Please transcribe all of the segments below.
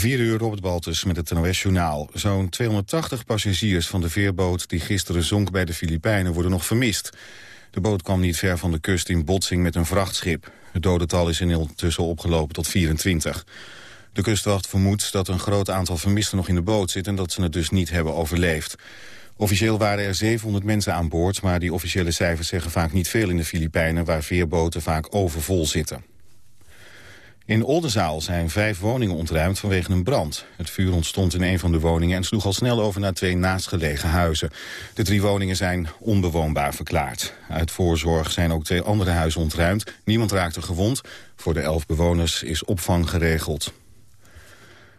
4 uur Robert Baltus met het NOS-journaal. Zo'n 280 passagiers van de veerboot die gisteren zonk bij de Filipijnen worden nog vermist. De boot kwam niet ver van de kust in botsing met een vrachtschip. Het dodental is intussen opgelopen tot 24. De kustwacht vermoedt dat een groot aantal vermisten nog in de boot zit... en dat ze het dus niet hebben overleefd. Officieel waren er 700 mensen aan boord... maar die officiële cijfers zeggen vaak niet veel in de Filipijnen... waar veerboten vaak overvol zitten. In Oldenzaal zijn vijf woningen ontruimd vanwege een brand. Het vuur ontstond in een van de woningen en sloeg al snel over naar twee naastgelegen huizen. De drie woningen zijn onbewoonbaar verklaard. Uit voorzorg zijn ook twee andere huizen ontruimd. Niemand raakte gewond. Voor de elf bewoners is opvang geregeld.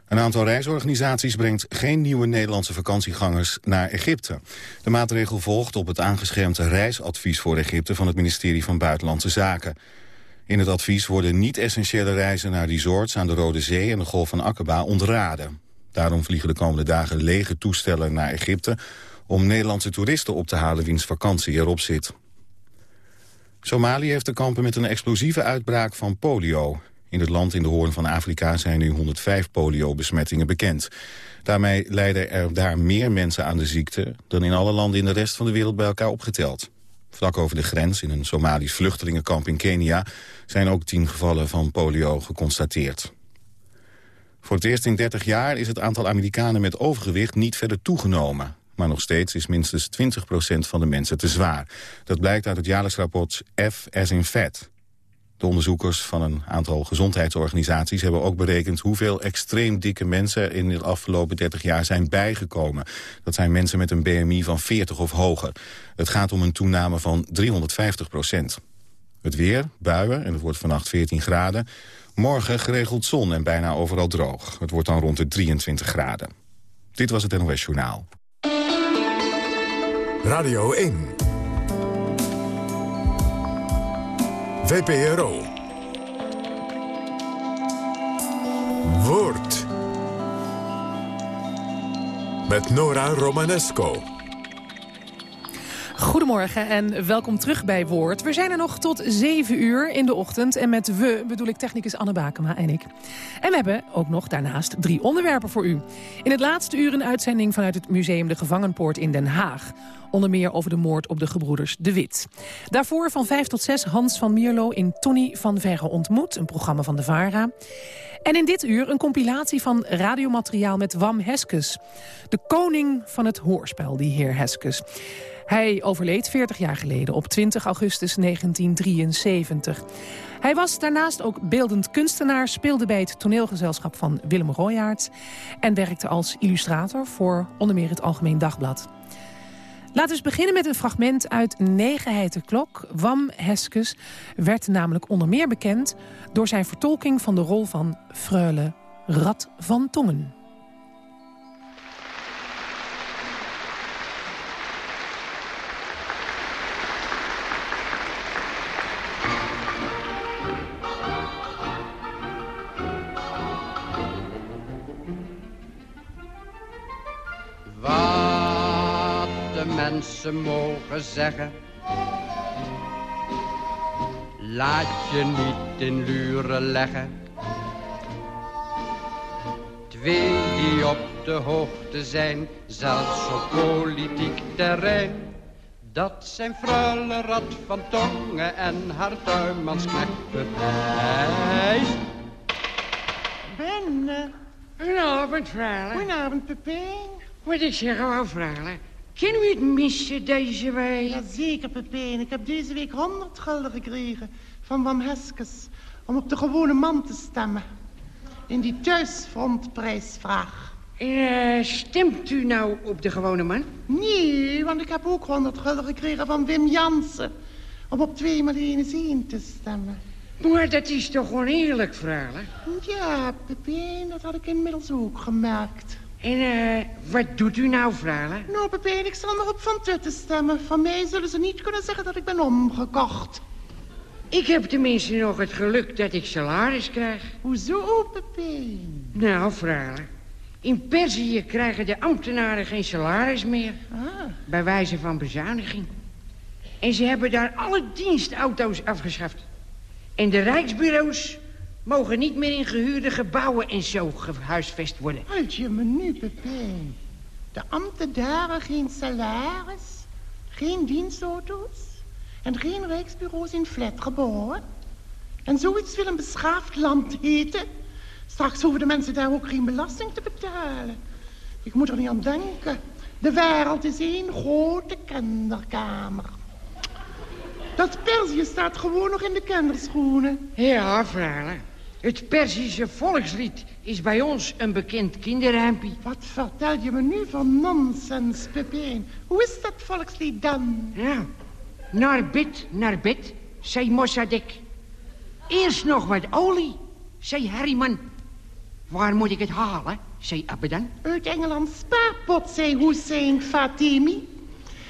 Een aantal reisorganisaties brengt geen nieuwe Nederlandse vakantiegangers naar Egypte. De maatregel volgt op het aangeschermde reisadvies voor Egypte van het ministerie van Buitenlandse Zaken. In het advies worden niet-essentiële reizen naar resorts aan de Rode Zee en de Golf van Aqaba ontraden. Daarom vliegen de komende dagen lege toestellen naar Egypte om Nederlandse toeristen op te halen wiens vakantie erop zit. Somalië heeft te kampen met een explosieve uitbraak van polio. In het land in de Hoorn van Afrika zijn nu 105 polio-besmettingen bekend. Daarmee lijden er daar meer mensen aan de ziekte... dan in alle landen in de rest van de wereld bij elkaar opgeteld. Vlak over de grens, in een Somalisch vluchtelingenkamp in Kenia... zijn ook tien gevallen van polio geconstateerd. Voor het eerst in 30 jaar is het aantal Amerikanen met overgewicht niet verder toegenomen. Maar nog steeds is minstens 20% van de mensen te zwaar. Dat blijkt uit het jaarlijks rapport F as in Fat. De onderzoekers van een aantal gezondheidsorganisaties hebben ook berekend hoeveel extreem dikke mensen in de afgelopen 30 jaar zijn bijgekomen. Dat zijn mensen met een BMI van 40 of hoger. Het gaat om een toename van 350 procent. Het weer, buien en het wordt vannacht 14 graden. Morgen geregeld zon en bijna overal droog. Het wordt dan rond de 23 graden. Dit was het NOS Journaal. Radio 1 VPRO. Woord. Met Nora Romanesco. Goedemorgen en welkom terug bij Woord. We zijn er nog tot 7 uur in de ochtend. En met we bedoel ik technicus Anne Bakema en ik. En we hebben ook nog daarnaast drie onderwerpen voor u. In het laatste uur een uitzending vanuit het Museum de Gevangenpoort in Den Haag. Onder meer over de moord op de gebroeders De Wit. Daarvoor van 5 tot 6 Hans van Mierlo in Tony van Verre ontmoet. Een programma van de VARA. En in dit uur een compilatie van radiomateriaal met Wam Heskes. De koning van het hoorspel, die heer Heskes. Hij overleed 40 jaar geleden op 20 augustus 1973. Hij was daarnaast ook beeldend kunstenaar, speelde bij het toneelgezelschap van Willem Royaert... en werkte als illustrator voor onder meer het Algemeen Dagblad. Laten we beginnen met een fragment uit Negenheid Klok. Wam Heskes werd namelijk onder meer bekend... door zijn vertolking van de rol van Freule Rad van Tongen. Mensen mogen zeggen. Laat je niet in luren leggen. Twee die op de hoogte zijn, zelfs op politiek terrein. Dat zijn frulle Rad van Tongen en haar tuinmansknecht. Binnen. Goedenavond, vrouwen. Goedenavond, Pepijn. Wat ik zeg gewoon, vrouwen. Kunnen we het missen deze week? Jazeker, Pepijn. Ik heb deze week 100 gulden gekregen van Wam Heskes... om op de gewone man te stemmen. In die thuisfrontprijsvraag. Uh, stemt u nou op de gewone man? Nee, want ik heb ook 100 gulden gekregen van Wim Jansen... om op 2 maar 1 te stemmen. Maar dat is toch oneerlijk, vrouw? Ja, Pepijn, dat had ik inmiddels ook gemerkt. En uh, wat doet u nou, vrouwen? Nou, Pepijn, ik zal maar op Van Tutten stemmen. Van mij zullen ze niet kunnen zeggen dat ik ben omgekocht. Ik heb tenminste nog het geluk dat ik salaris krijg. Hoezo, Pepijn? Nou, vrouwen. In Perzië krijgen de ambtenaren geen salaris meer. Ah. Bij wijze van bezuiniging. En ze hebben daar alle dienstauto's afgeschaft. En de rijksbureaus mogen niet meer in gehuurde gebouwen en zo gehuisvest worden. Houd je me nu, Pepijn. De ambtenaren geen salaris, geen dienstauto's en geen rijksbureaus in flatgebouwen. En zoiets wil een beschaafd land heten. Straks hoeven de mensen daar ook geen belasting te betalen. Ik moet er niet aan denken. De wereld is één grote kinderkamer. Dat Perzië staat gewoon nog in de kinderschoenen. Ja, vrouwen. Het Perzische volkslied is bij ons een bekend kinderruimpie. Wat vertel je me nu van nonsens, Pepijn? Hoe is dat volkslied dan? Ja, naar bed, naar bed, zei Mossadegh. Eerst nog wat olie, zei Harryman. Waar moet ik het halen, zei Abadan. Uit Engeland spaarpot, zei Hussein Fatimi.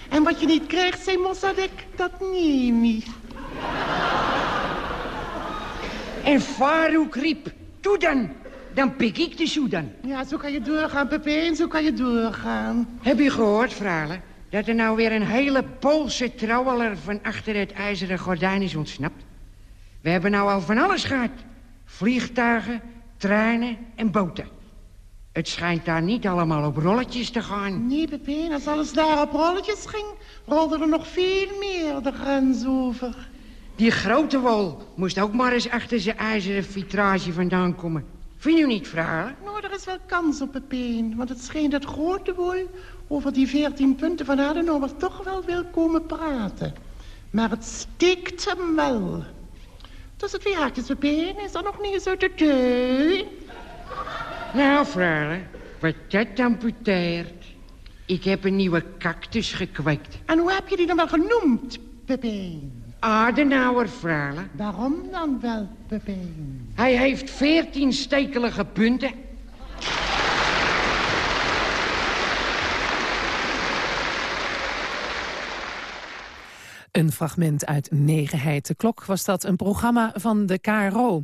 En wat je niet krijgt, zei Mossadegh, dat neem je. En Farouk riep, toe dan, dan pik ik de Soedan. Ja, zo kan je doorgaan, Pepijn, zo kan je doorgaan. Heb je gehoord, vrouwen, dat er nou weer een hele Poolse trouweler van achter het ijzeren gordijn is ontsnapt? We hebben nou al van alles gehad. Vliegtuigen, treinen en boten. Het schijnt daar niet allemaal op rolletjes te gaan. Nee, Pepijn, als alles daar op rolletjes ging... rolde er nog veel meer de grens over. Die grote wol moest ook maar eens achter zijn ijzeren vitrage vandaan komen. Vind u niet, vrouwen? Nou, er is wel kans op, Pepijn. Want het schijnt dat grote wol over die veertien punten van Adenauer toch wel wil komen praten. Maar het steekt hem wel. Tussen twee haakjes, Pepijn, is er nog niet eens uit de teun. Nou, vrouwen, wat dat amputeert. Ik heb een nieuwe cactus gekweekt. En hoe heb je die dan wel genoemd, Pepijn? Adenauer, vrouwen. Waarom dan wel, Pepijn? Hij heeft veertien stekelige punten. Een fragment uit Negenheid. De Klok was dat een programma van de KRO.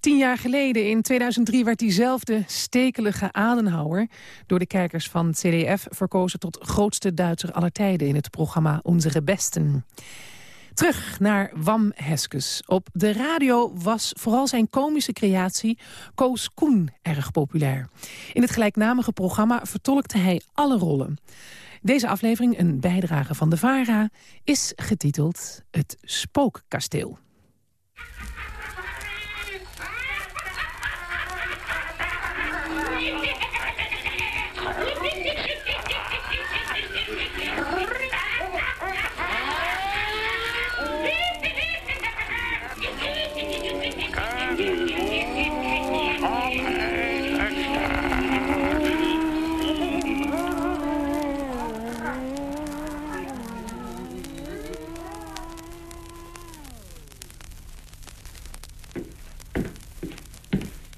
Tien jaar geleden, in 2003, werd diezelfde stekelige Adenauer... door de kijkers van het CDF verkozen tot grootste Duitser aller tijden... in het programma Onze Besten. Terug naar Wam Heskes. Op de radio was vooral zijn komische creatie Koos Koen erg populair. In het gelijknamige programma vertolkte hij alle rollen. Deze aflevering, een bijdrage van de VARA, is getiteld Het Spookkasteel.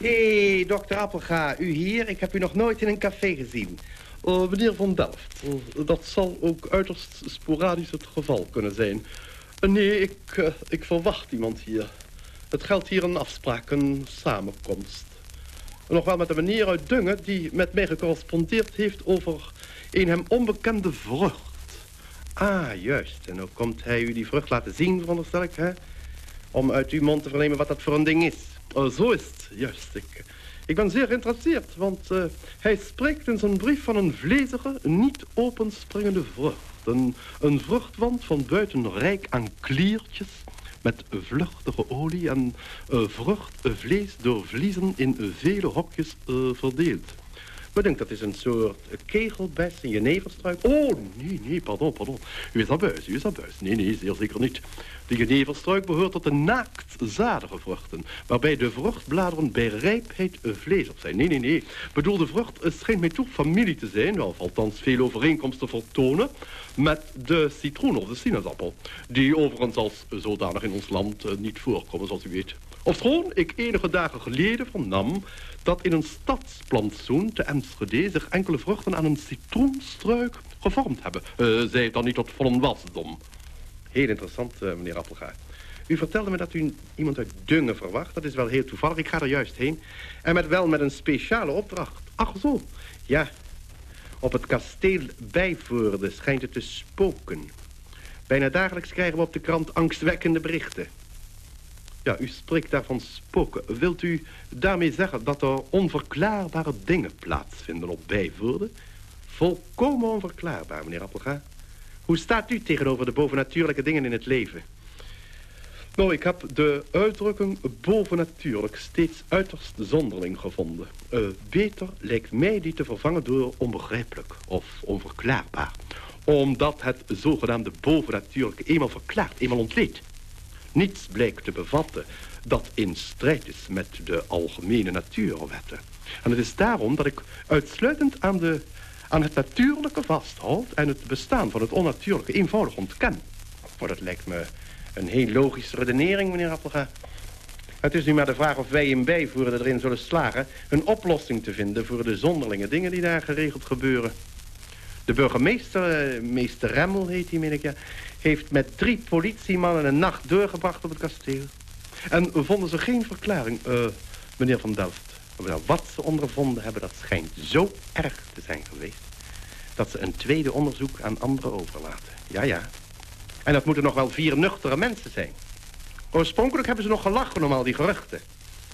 Hé, hey, dokter Appelga, u hier? Ik heb u nog nooit in een café gezien. Uh, meneer Van Delft, uh, dat zal ook uiterst sporadisch het geval kunnen zijn. Uh, nee, ik, ik verwacht iemand hier. Het geldt hier een afspraak, een samenkomst. Nog wel met een meneer uit Dungen die met mij gecorrespondeerd heeft over een hem onbekende vrucht. Ah, juist. En dan komt hij u die vrucht laten zien, veronderstel ik, hè? Om uit uw mond te vernemen wat dat voor een ding is. Oh, zo is het, juist. Ik, ik ben zeer geïnteresseerd, want uh, hij spreekt in zijn brief van een vlezige, niet openspringende vrucht. Een, een vruchtwand van buiten rijk aan kliertjes, met vluchtige olie en uh, vruchtvlees door vliezen in vele hokjes verdeeld. Maar denk dat is een soort kegelbes, een jeneverstruik. Oh, nee, nee, pardon, pardon. U is abuis, u is abuis. Nee, nee, zeer zeker niet. De jeneverstruik behoort tot de naaktzadige vruchten... waarbij de vruchtbladeren bij rijpheid vlees op zijn. Nee, nee, nee. Bedoel, de vrucht schijnt mij toch familie te zijn... wel althans veel overeenkomsten vertonen... met de citroen of de sinaasappel... die overigens als zodanig in ons land niet voorkomen, zoals u weet. Ofschoon ik enige dagen geleden vernam dat in een stadsplantsoen te Enschede zich enkele vruchten aan een citroenstruik gevormd hebben. Uh, zij het dan niet tot vollen wasdom. Heel interessant, uh, meneer Appelgaard. U vertelde me dat u iemand uit Dungen verwacht. Dat is wel heel toevallig. Ik ga er juist heen. En met wel met een speciale opdracht. Ach zo, ja. Op het kasteel Bijvoorde schijnt het te spoken. Bijna dagelijks krijgen we op de krant angstwekkende berichten. Ja, u spreekt daarvan spoken. Wilt u daarmee zeggen dat er onverklaarbare dingen plaatsvinden op bijvoorde? Volkomen onverklaarbaar, meneer Appelga. Hoe staat u tegenover de bovennatuurlijke dingen in het leven? Nou, ik heb de uitdrukking bovennatuurlijk steeds uiterst zonderling gevonden. Uh, beter lijkt mij die te vervangen door onbegrijpelijk of onverklaarbaar. Omdat het zogenaamde bovennatuurlijke eenmaal verklaart, eenmaal ontleedt. Niets blijkt te bevatten dat in strijd is met de algemene natuurwetten. En het is daarom dat ik uitsluitend aan, de, aan het natuurlijke vasthoud... en het bestaan van het onnatuurlijke eenvoudig ontken. Maar dat lijkt me een heel logische redenering, meneer Appelga. Het is nu maar de vraag of wij in bijvoeren erin zullen slagen... een oplossing te vinden voor de zonderlinge dingen die daar geregeld gebeuren. De burgemeester, eh, meester Remmel heet hij, meen ik ja... heeft met drie politiemannen een nacht doorgebracht op het kasteel. En vonden ze geen verklaring, uh, meneer Van Delft. Wat ze ondervonden hebben, dat schijnt zo erg te zijn geweest... dat ze een tweede onderzoek aan anderen overlaten. Ja, ja, en dat moeten nog wel vier nuchtere mensen zijn. Oorspronkelijk hebben ze nog gelachen om al die geruchten.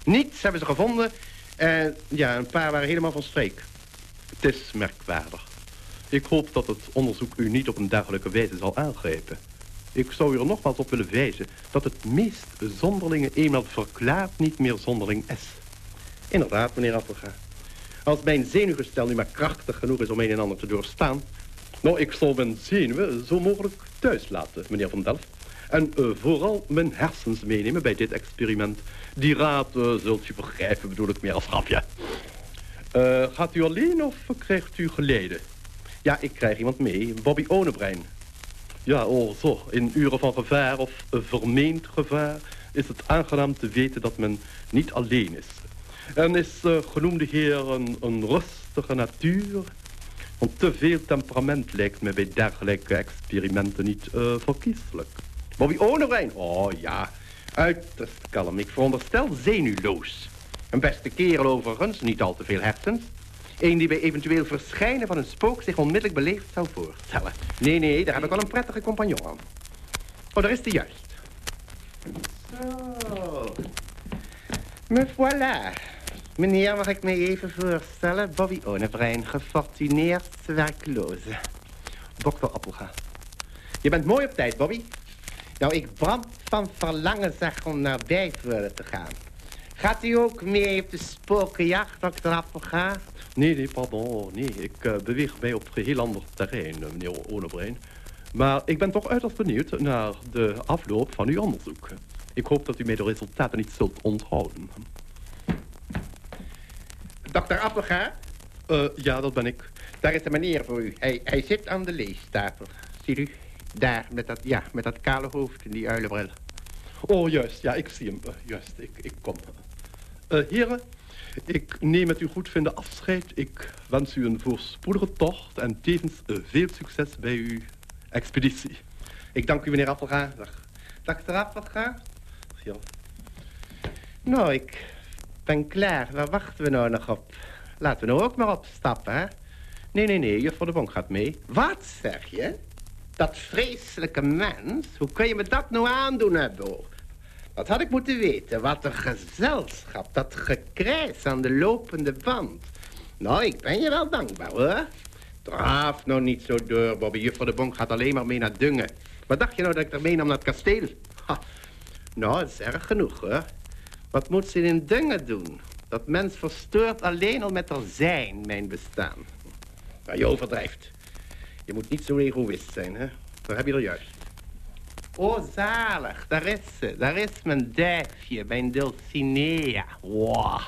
Niets hebben ze gevonden. En ja, een paar waren helemaal van streek. Het is merkwaardig. Ik hoop dat het onderzoek u niet op een dergelijke wijze zal aangrijpen. Ik zou u er nogmaals op willen wijzen dat het meest zonderlinge eenmaal verklaard niet meer zonderling is. Inderdaad, meneer Appelga. Als mijn zenuwgestel nu maar krachtig genoeg is om een en ander te doorstaan... Nou, ik zal mijn zenuwen zo mogelijk thuis laten, meneer Van Delft. En uh, vooral mijn hersens meenemen bij dit experiment. Die raad uh, zult u begrijpen, bedoel ik meer als grapje. Uh, gaat u alleen of krijgt u geleden? Ja, ik krijg iemand mee, Bobby Onebrein. Ja, oh zo, in uren van gevaar of vermeend gevaar... is het aangenaam te weten dat men niet alleen is. En is genoemde heer een, rustige natuur want te veel temperament lijkt me bij dergelijke experimenten niet uh, verkieslijk. Bobby Onerwijn? Oh ja, uiterst kalm. Ik veronderstel zenuwloos. Een beste kerel overigens, niet al te veel hersens. Eén die bij eventueel verschijnen van een spook zich onmiddellijk beleefd zou voorstellen. Nee, nee, daar heb ik wel een prettige compagnon aan. Oh, daar is hij juist. Zo. Me voilà. Meneer, mag ik mij even voorstellen? Bobby Onevrein, gefortuneerd werkloze. Dokter Appelga. Je bent mooi op tijd, Bobby. Nou, ik brand van verlangen, zeg, om naar Bijvoorde te gaan. Gaat u ook mee op de spokenjacht, dokter Appelga? Nee, nee, pardon. Nee, ik uh, beweeg mij op geheel ander terrein, uh, meneer Onevrein. Maar ik ben toch uiterst benieuwd naar de afloop van uw onderzoek. Ik hoop dat u mij de resultaten niet zult onthouden. Dokter Appelga? Uh, ja, dat ben ik. Daar is de meneer voor u. Hij, hij zit aan de leestafel. Ziet u? Daar, met dat, ja, met dat kale hoofd en die uilenbril. Oh, juist. Ja, ik zie hem. Uh, juist, ik, ik kom. Uh, heren, ik neem met uw goedvinden afscheid. Ik wens u een voorspoedige tocht en tevens veel succes bij uw expeditie. Ik dank u, meneer Appelga. Dag. Dokter Appelga? Nou, ik ben klaar. Waar wachten we nou nog op? Laten we nou ook maar opstappen, hè? Nee, nee, nee, juffrouw de Bonk gaat mee. Wat, zeg je? Dat vreselijke mens? Hoe kun je me dat nou aandoen, Hebbo? Dat had ik moeten weten. Wat een gezelschap. Dat gekrijs aan de lopende band. Nou, ik ben je wel dankbaar, hoor. Draaf nou niet zo door, Bobby. Juffrouw de Bonk gaat alleen maar mee naar Dungen. Wat dacht je nou dat ik er meenam naar het kasteel? Nou, dat is erg genoeg, hoor. Wat moet ze in dingen doen? Dat mens verstoort alleen al met haar zijn mijn bestaan. Maar je overdrijft. Je moet niet zo egoïst zijn, hè? Daar heb je er juist. Oh, zalig. Daar is ze. Daar is mijn duifje, mijn Dulcinea. Wow.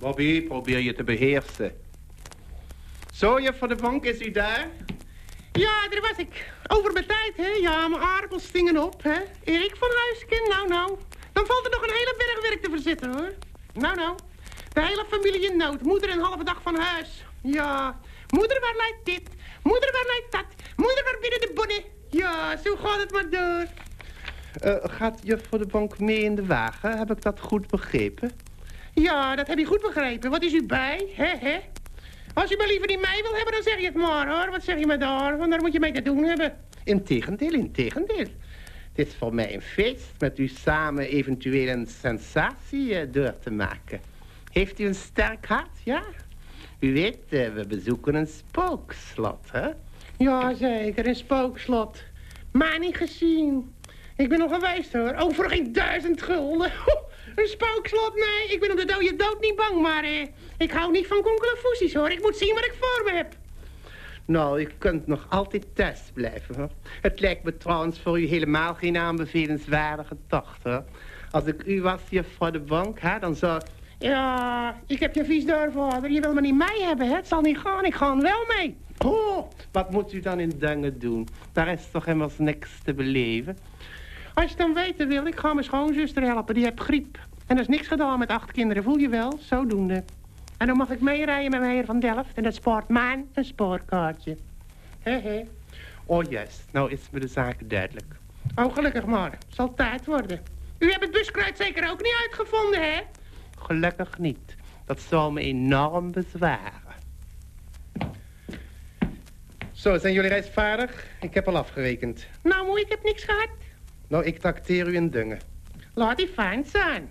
Bobby, probeer je te beheersen. Zo, juffrouw de Vonk, is u daar? Ja, daar was ik. Over mijn tijd, hè? Ja, mijn aardappels stingen op, hè? Erik van Huisken, nou, nou. Dan valt er nog een hele berg werk te verzitten, hoor. Nou, nou. De hele familie in nood. Moeder een halve dag van huis. Ja. Moeder, waar dit? Moeder, waar leidt dat? Moeder, waar binnen de bonne? Ja, zo gaat het maar door. Uh, gaat voor de bank mee in de wagen? Heb ik dat goed begrepen? Ja, dat heb je goed begrepen. Wat is u bij? Hè, hè? Als u maar liever niet mij wil hebben, dan zeg je het maar, hoor. Wat zeg je maar daar? Want daar moet je mee te doen hebben. Integendeel, integendeel. Het is voor mij een feest met u samen eventueel een sensatie eh, door te maken. Heeft u een sterk hart, ja? U weet, eh, we bezoeken een spookslot, hè? Ja, zeker, een spookslot. Maar niet gezien. Ik ben nog geweest, hoor. Oh, voor geen duizend gulden. Een spookslot, nee. Ik ben op de dode dood niet bang, maar eh, ik hou niet van konkelefoesies, hoor. Ik moet zien wat ik voor me heb. Nou, u kunt nog altijd thuis blijven, hoor. Het lijkt me trouwens voor u helemaal geen aanbevelenswaardige tocht, hoor. Als ik u was hier voor de bank, dan zou... Ja, ik heb je vies door. Je wil me niet mee hebben, hè? Het zal niet gaan. Ik ga wel mee. Oh, wat moet u dan in Dungen doen? Daar is toch immers niks te beleven? Als je dan weten wil, ik ga mijn schoonzuster helpen. Die heeft griep. En er is niks gedaan met acht kinderen, voel je wel? Zodoende. En dan mag ik meerijden met meneer Van Delft. En dat spaart mij een spoorkaartje. Hé, hé. Oh, juist. Nou is me de zaak duidelijk. Oh, gelukkig maar. Zal tijd worden. U hebt het buskruid zeker ook niet uitgevonden, hè? Gelukkig niet. Dat zal me enorm bezwaren. Zo, zijn jullie reisvaardig? Ik heb al afgerekend. Nou, moe, ik heb niks gehad. Nou, ik trakteer u in Dungen. Laat die fijn zijn.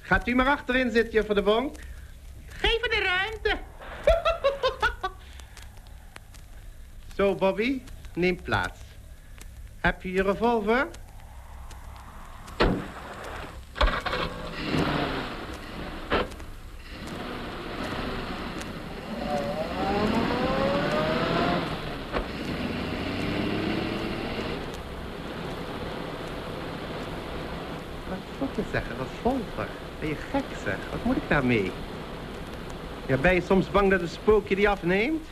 Gaat u maar achterin zitten, voor de Bonk. Geef me de ruimte. Zo, Bobby, neem plaats. Heb je je revolver? Zeggen? Revolver? Ben je gek, zeg? Wat moet ik daarmee? Ja, ben je soms bang dat een spookje die afneemt?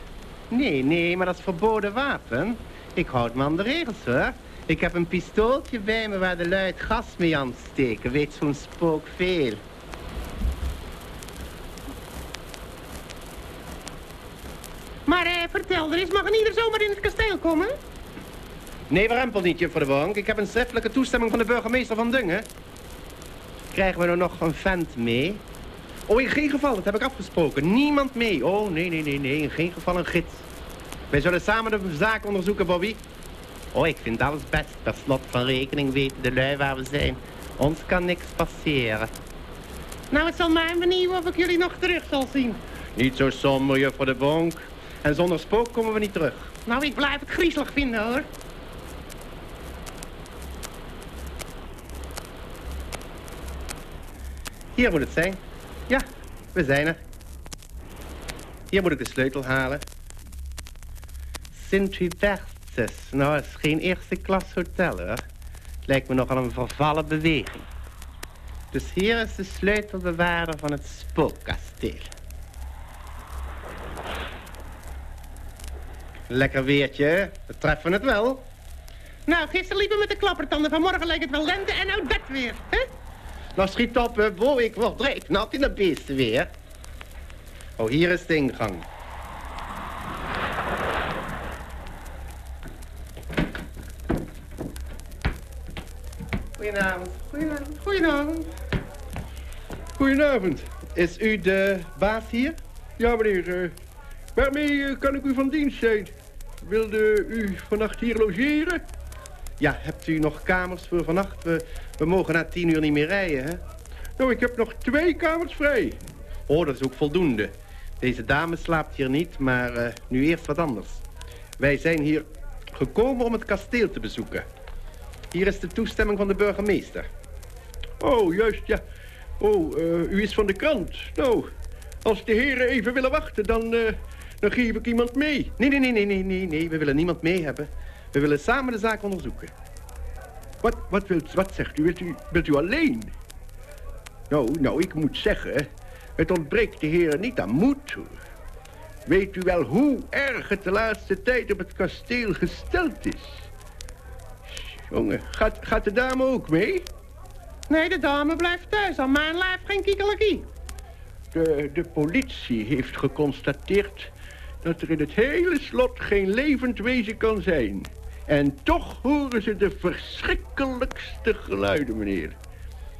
Nee, nee, maar dat is verboden wapen. Ik houd me aan de regels, hoor. Ik heb een pistooltje bij me waar de luid gas mee aan steken. Weet zo'n spook veel. Maar eh, vertel er eens, mag een ieder zomaar in het kasteel komen? Nee, warempel niet, juffrouw de Bonk. Ik heb een schriftelijke toestemming van de burgemeester van Dungen. Krijgen we er nog een vent mee? Oh, in geen geval, dat heb ik afgesproken. Niemand mee. Oh, nee, nee, nee, nee, in geen geval een gids. Wij zullen samen de zaak onderzoeken, Bobby. Oh, ik vind alles best. Per slot van rekening weten de lui waar we zijn. Ons kan niks passeren. Nou, het zal mij benieuwen of ik jullie nog terug zal zien. Niet zo somber, juffrouw de Bonk. En zonder spook komen we niet terug. Nou, ik blijf het griezelig vinden, hoor. Hier moet het zijn. Ja, we zijn er. Hier moet ik de sleutel halen. Sint-Hubertus. Nou, het is geen eerste klas hotel, hoor. Lijkt me nogal een vervallen beweging. Dus hier is de sleutelbewaarder van het spookkasteel. Lekker weertje, we treffen het wel. Nou, gisteren liepen met de klappertanden, vanmorgen leek het wel lente en nou dat weer, hè? Nou, schiet op, hè, ik word rijk nat in de beesten weer. Oh, hier is de ingang. Goedenavond. Goedenavond. Goedenavond. Goedenavond. Is u de baas hier? Ja, meneer. eh, waarmee eh, kan ik u van dienst zijn? Wilde u vannacht hier logeren? Ja, hebt u nog kamers voor vannacht? We, we mogen na tien uur niet meer rijden, hè? Nou, ik heb nog twee kamers vrij. Oh, dat is ook voldoende. Deze dame slaapt hier niet, maar eh, nu eerst wat anders. Wij zijn hier gekomen om het kasteel te bezoeken. Hier is de toestemming van de burgemeester. Oh, juist, ja. Oh, eh, u is van de krant. Nou, als de heren even willen wachten, dan, eh, dan geef ik iemand mee. Nee, nee, nee, nee, nee, nee, nee. We willen niemand mee hebben. We willen samen de zaak onderzoeken. Wat, wat, wilt, wat zegt u? Wilt, u? wilt u alleen? Nou, nou, ik moet zeggen, het ontbreekt de heren niet aan moed. Weet u wel hoe erg het de laatste tijd op het kasteel gesteld is? Jongen, gaat, gaat de dame ook mee? Nee, de dame blijft thuis. Aan mijn lijf geen kiekelekie. De, de politie heeft geconstateerd dat er in het hele slot geen levend wezen kan zijn. En toch horen ze de verschrikkelijkste geluiden, meneer.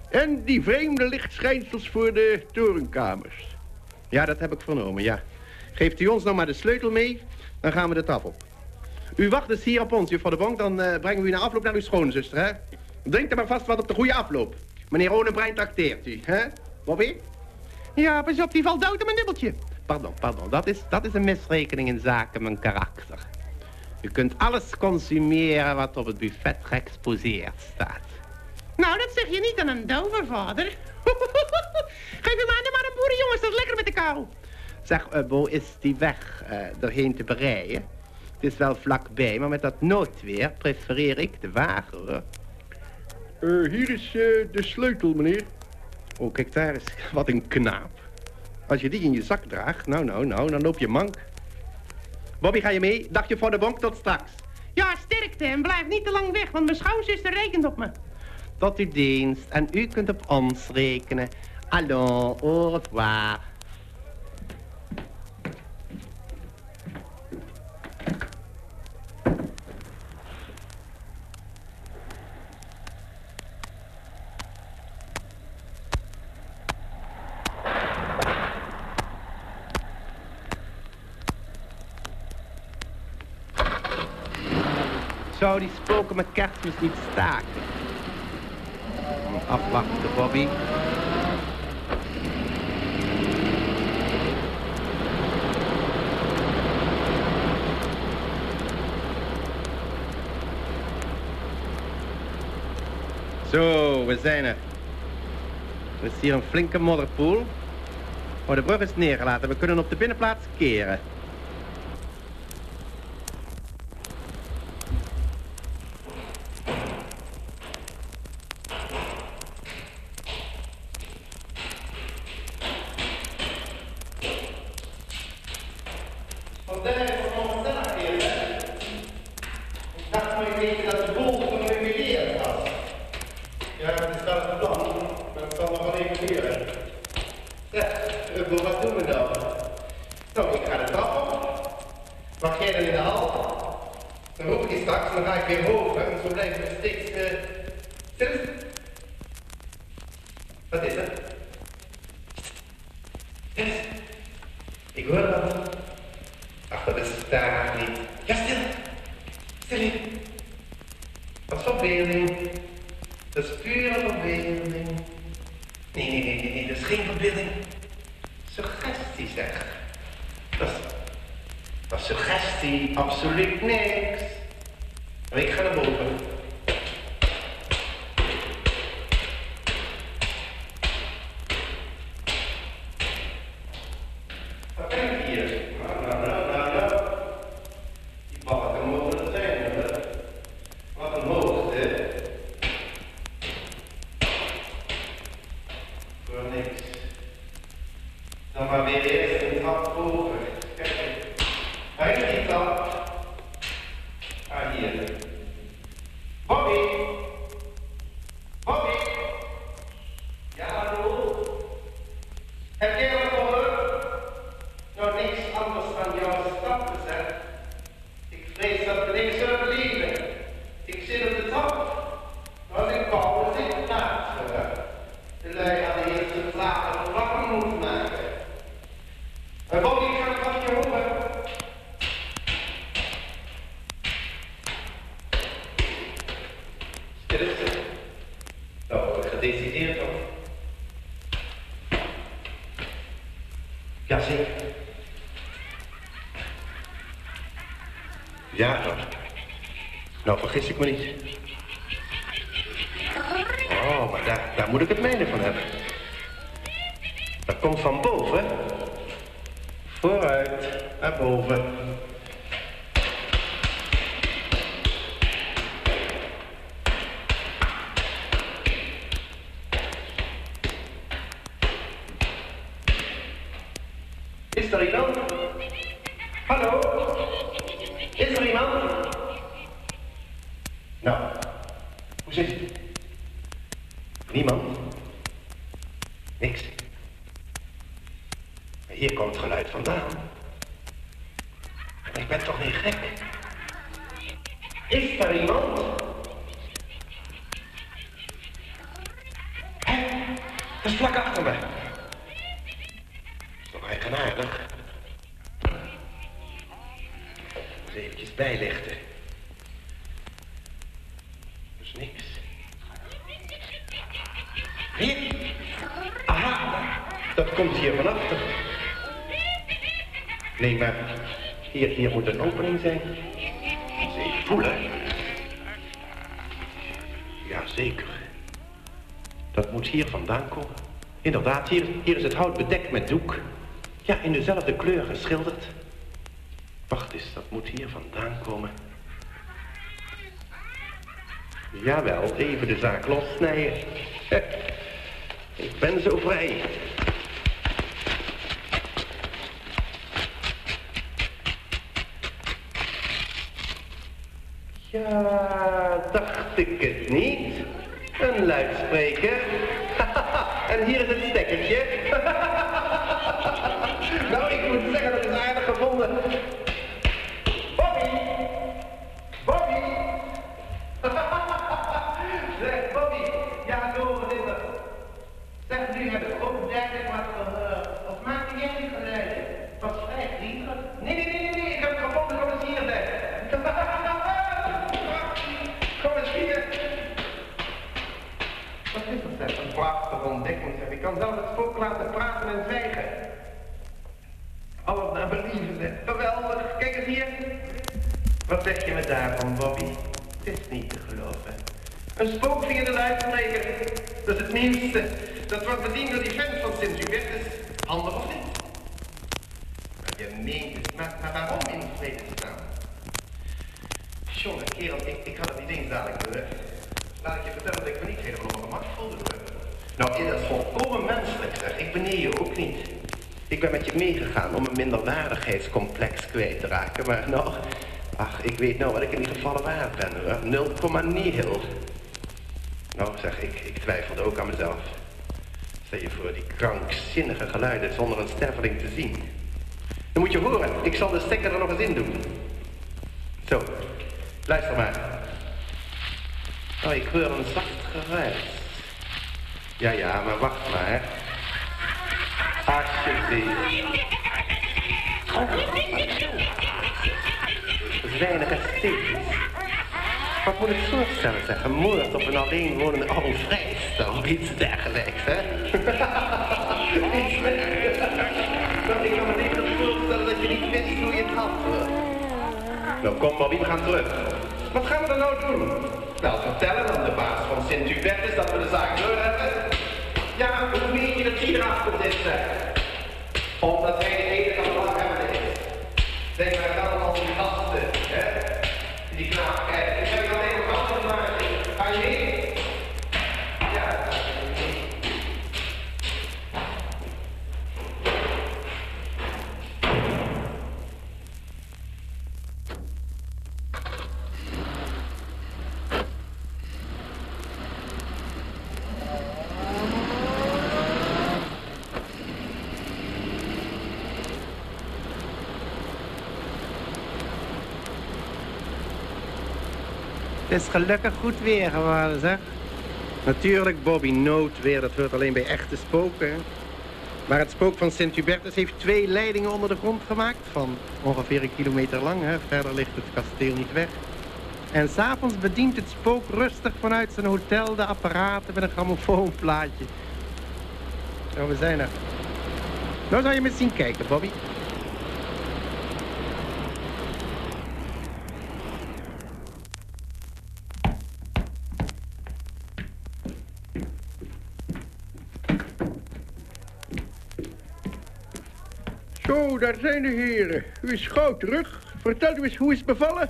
En die vreemde lichtschijnsels voor de torenkamers. Ja, dat heb ik vernomen, ja. Geeft u ons nou maar de sleutel mee, dan gaan we de trap op. U wacht dus hier op ons, juffrouw de Bonk. Dan eh, brengen we u na afloop naar uw schoonzuster, hè? Drink er maar vast wat op de goede afloop. Meneer Onebrein trakteert u, hè? Bobby? Ja, pas op, die valt dood op mijn nibbeltje. Pardon, pardon. Dat is, dat is een misrekening in zaken mijn karakter. U kunt alles consumeren wat op het buffet geëxposeerd staat. Nou, dat zeg je niet aan een dove vader. Geef hem aan de maar een boerenjongens, dat is lekker met de kou. Zeg, uh, Bo, is die weg uh, erheen te bereiden? Het is wel vlakbij, maar met dat noodweer prefereer ik de wagen, hoor. Uh, hier is de sleutel, meneer. Oh, kijk, daar is wat een knaap. Als je die in je zak draagt, nou, nou, nou, dan loop je mank. Bobby, ga je mee? Dagje voor de bonk, tot straks. Ja, sterkte en blijf niet te lang weg, want mijn schoonzuster rekent op me. Tot uw dienst en u kunt op ons rekenen. Allons, au revoir. Zou die kerstmis niet staken? Afwachten, Bobby. Zo, we zijn er. Er is hier een flinke modderpoel. Maar de brug is neergelaten. We kunnen op de binnenplaats keren. suggestie zeg, Dat dat suggestie absoluut. Nee. Vergis ik me niet. Oh, maar daar, daar moet ik het mijne van hebben. Dat komt van boven. Vooruit, naar boven. Is er iemand? Hallo? Niemand? Niks. Hier komt het geluid vandaan. Ik ben toch niet gek? Is er iemand? Inderdaad, hier, is het hout bedekt met doek. Ja, in dezelfde kleur geschilderd. Wacht eens, dat moet hier vandaan komen. Jawel, even de zaak lossnijden. Ik ben zo vrij. Ik kan zelf het spook laten praten en zwijgen. Alles naar believen, zeg. Geweldig. Kijk eens hier. Wat zeg je me daarvan, Bobby? Het is niet te geloven. Een spook via de luidspreker. Dat is het nieuwste. Dat wordt bediend door die fans van Sint-Hubertus. Handig of niet? Je meent. Maar, maar waarom in vredesnaam? Jongen, kerel, ik, ik had het niet eens dadelijk. Laat ik je vertellen dat ik me niet helemaal op mijn gemak voelde. Nou, dat is menselijk, zeg. Ik beneer je ook niet. Ik ben met je meegegaan om een minderwaardigheidscomplex kwijt te raken, maar nou... Ach, ik weet nou wat ik in die gevallen waard ben, hoor. 0,9. Nou, zeg, ik, ik twijfelde ook aan mezelf. Stel je voor die krankzinnige geluiden zonder een sterveling te zien. Dan moet je horen, ik zal de stekker er nog eens in doen. Zo, luister maar. Oh, ik hoor een zacht geruis. Ja, ja, maar wacht maar. Alsjeblieft. Dat is weinig esthetisch. Wat moet ik voorstellen, zeg? Een moord op een alleenwonende oude vrijster of iets dergelijks, hè? Iets dergelijks. Ik kan me niet voorstellen dat je niet wist hoe je het had. Nou, kom Bobby, we gaan terug. Wat gaan we dan nou doen? Wel vertellen aan de baas van Sint-Hubertus dat we de zaak door hebben. Ja, hoe meen je dat erachter dit zegt? Omdat hij de enige belanghebbende is. Denk maar dan al die gasten, hè? Die knaap kijken. Ik heb je alleen nog altijd maar. Ga je mee? Ja. Het is gelukkig goed weer geworden, zeg. Natuurlijk, Bobby, noodweer, dat hoort alleen bij echte spoken. Maar het spook van Sint-Hubertus heeft twee leidingen onder de grond gemaakt... van ongeveer een kilometer lang, hè. verder ligt het kasteel niet weg. En s'avonds bedient het spook rustig vanuit zijn hotel de apparaten met een grammofoonplaatje. Nou, we zijn er. Nou zou je misschien kijken, Bobby. Zo, daar zijn de heren. U is gauw terug. Vertel u eens, hoe is het bevallen?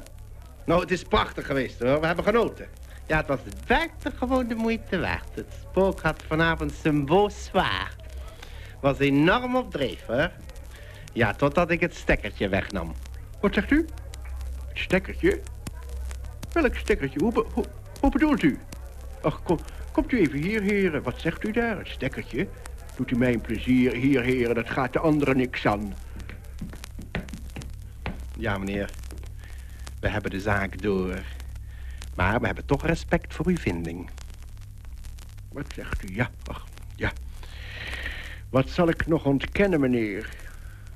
Nou, het is prachtig geweest, hoor. We hebben genoten. Ja, het was buitengewoon de moeite waard. Het spook had vanavond zijn boos zwaar. Was enorm op dreef, hoor. Ja, totdat ik het stekkertje wegnam. Wat zegt u? Het stekkertje? Welk stekkertje? Hoe, be- hoe, hoe bedoelt u? Ach, kom, komt u even hier, heren. Wat zegt u daar? Het stekkertje? Doet u mij een plezier, hier, heren. Dat gaat de anderen niks aan. Ja, meneer. We hebben de zaak door. Maar we hebben toch respect voor uw vinding. Wat zegt u? Ja, ach, ja. Wat zal ik nog ontkennen, meneer?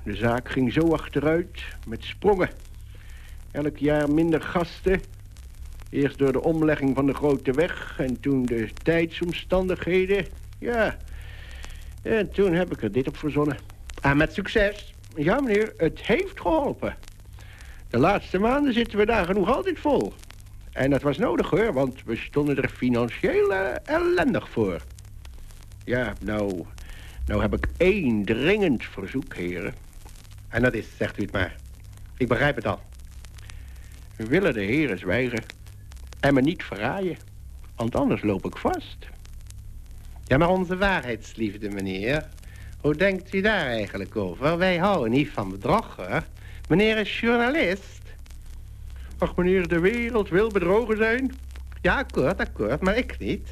De zaak ging zo achteruit, met sprongen. Elk jaar minder gasten. Eerst door de omlegging van de grote weg en toen de tijdsomstandigheden. Ja, en toen heb ik er dit op verzonnen. En met succes. Ja, meneer, het heeft geholpen. De laatste maanden zitten we daar genoeg altijd vol. En dat was nodig, hoor, want we stonden er financieel uh, ellendig voor. Ja, nou, nou heb ik één dringend verzoek, heren. En dat is, zegt u het maar. Ik begrijp het al. Willen de heren zwijgen en me niet verraaien, want anders loop ik vast. Ja, maar onze waarheidsliefde, meneer. Hoe denkt u daar eigenlijk over? Wij houden niet van bedrog, hoor. Meneer is journalist. Ach, meneer, de wereld wil bedrogen zijn. Ja, akkoord, akkoord, maar ik niet.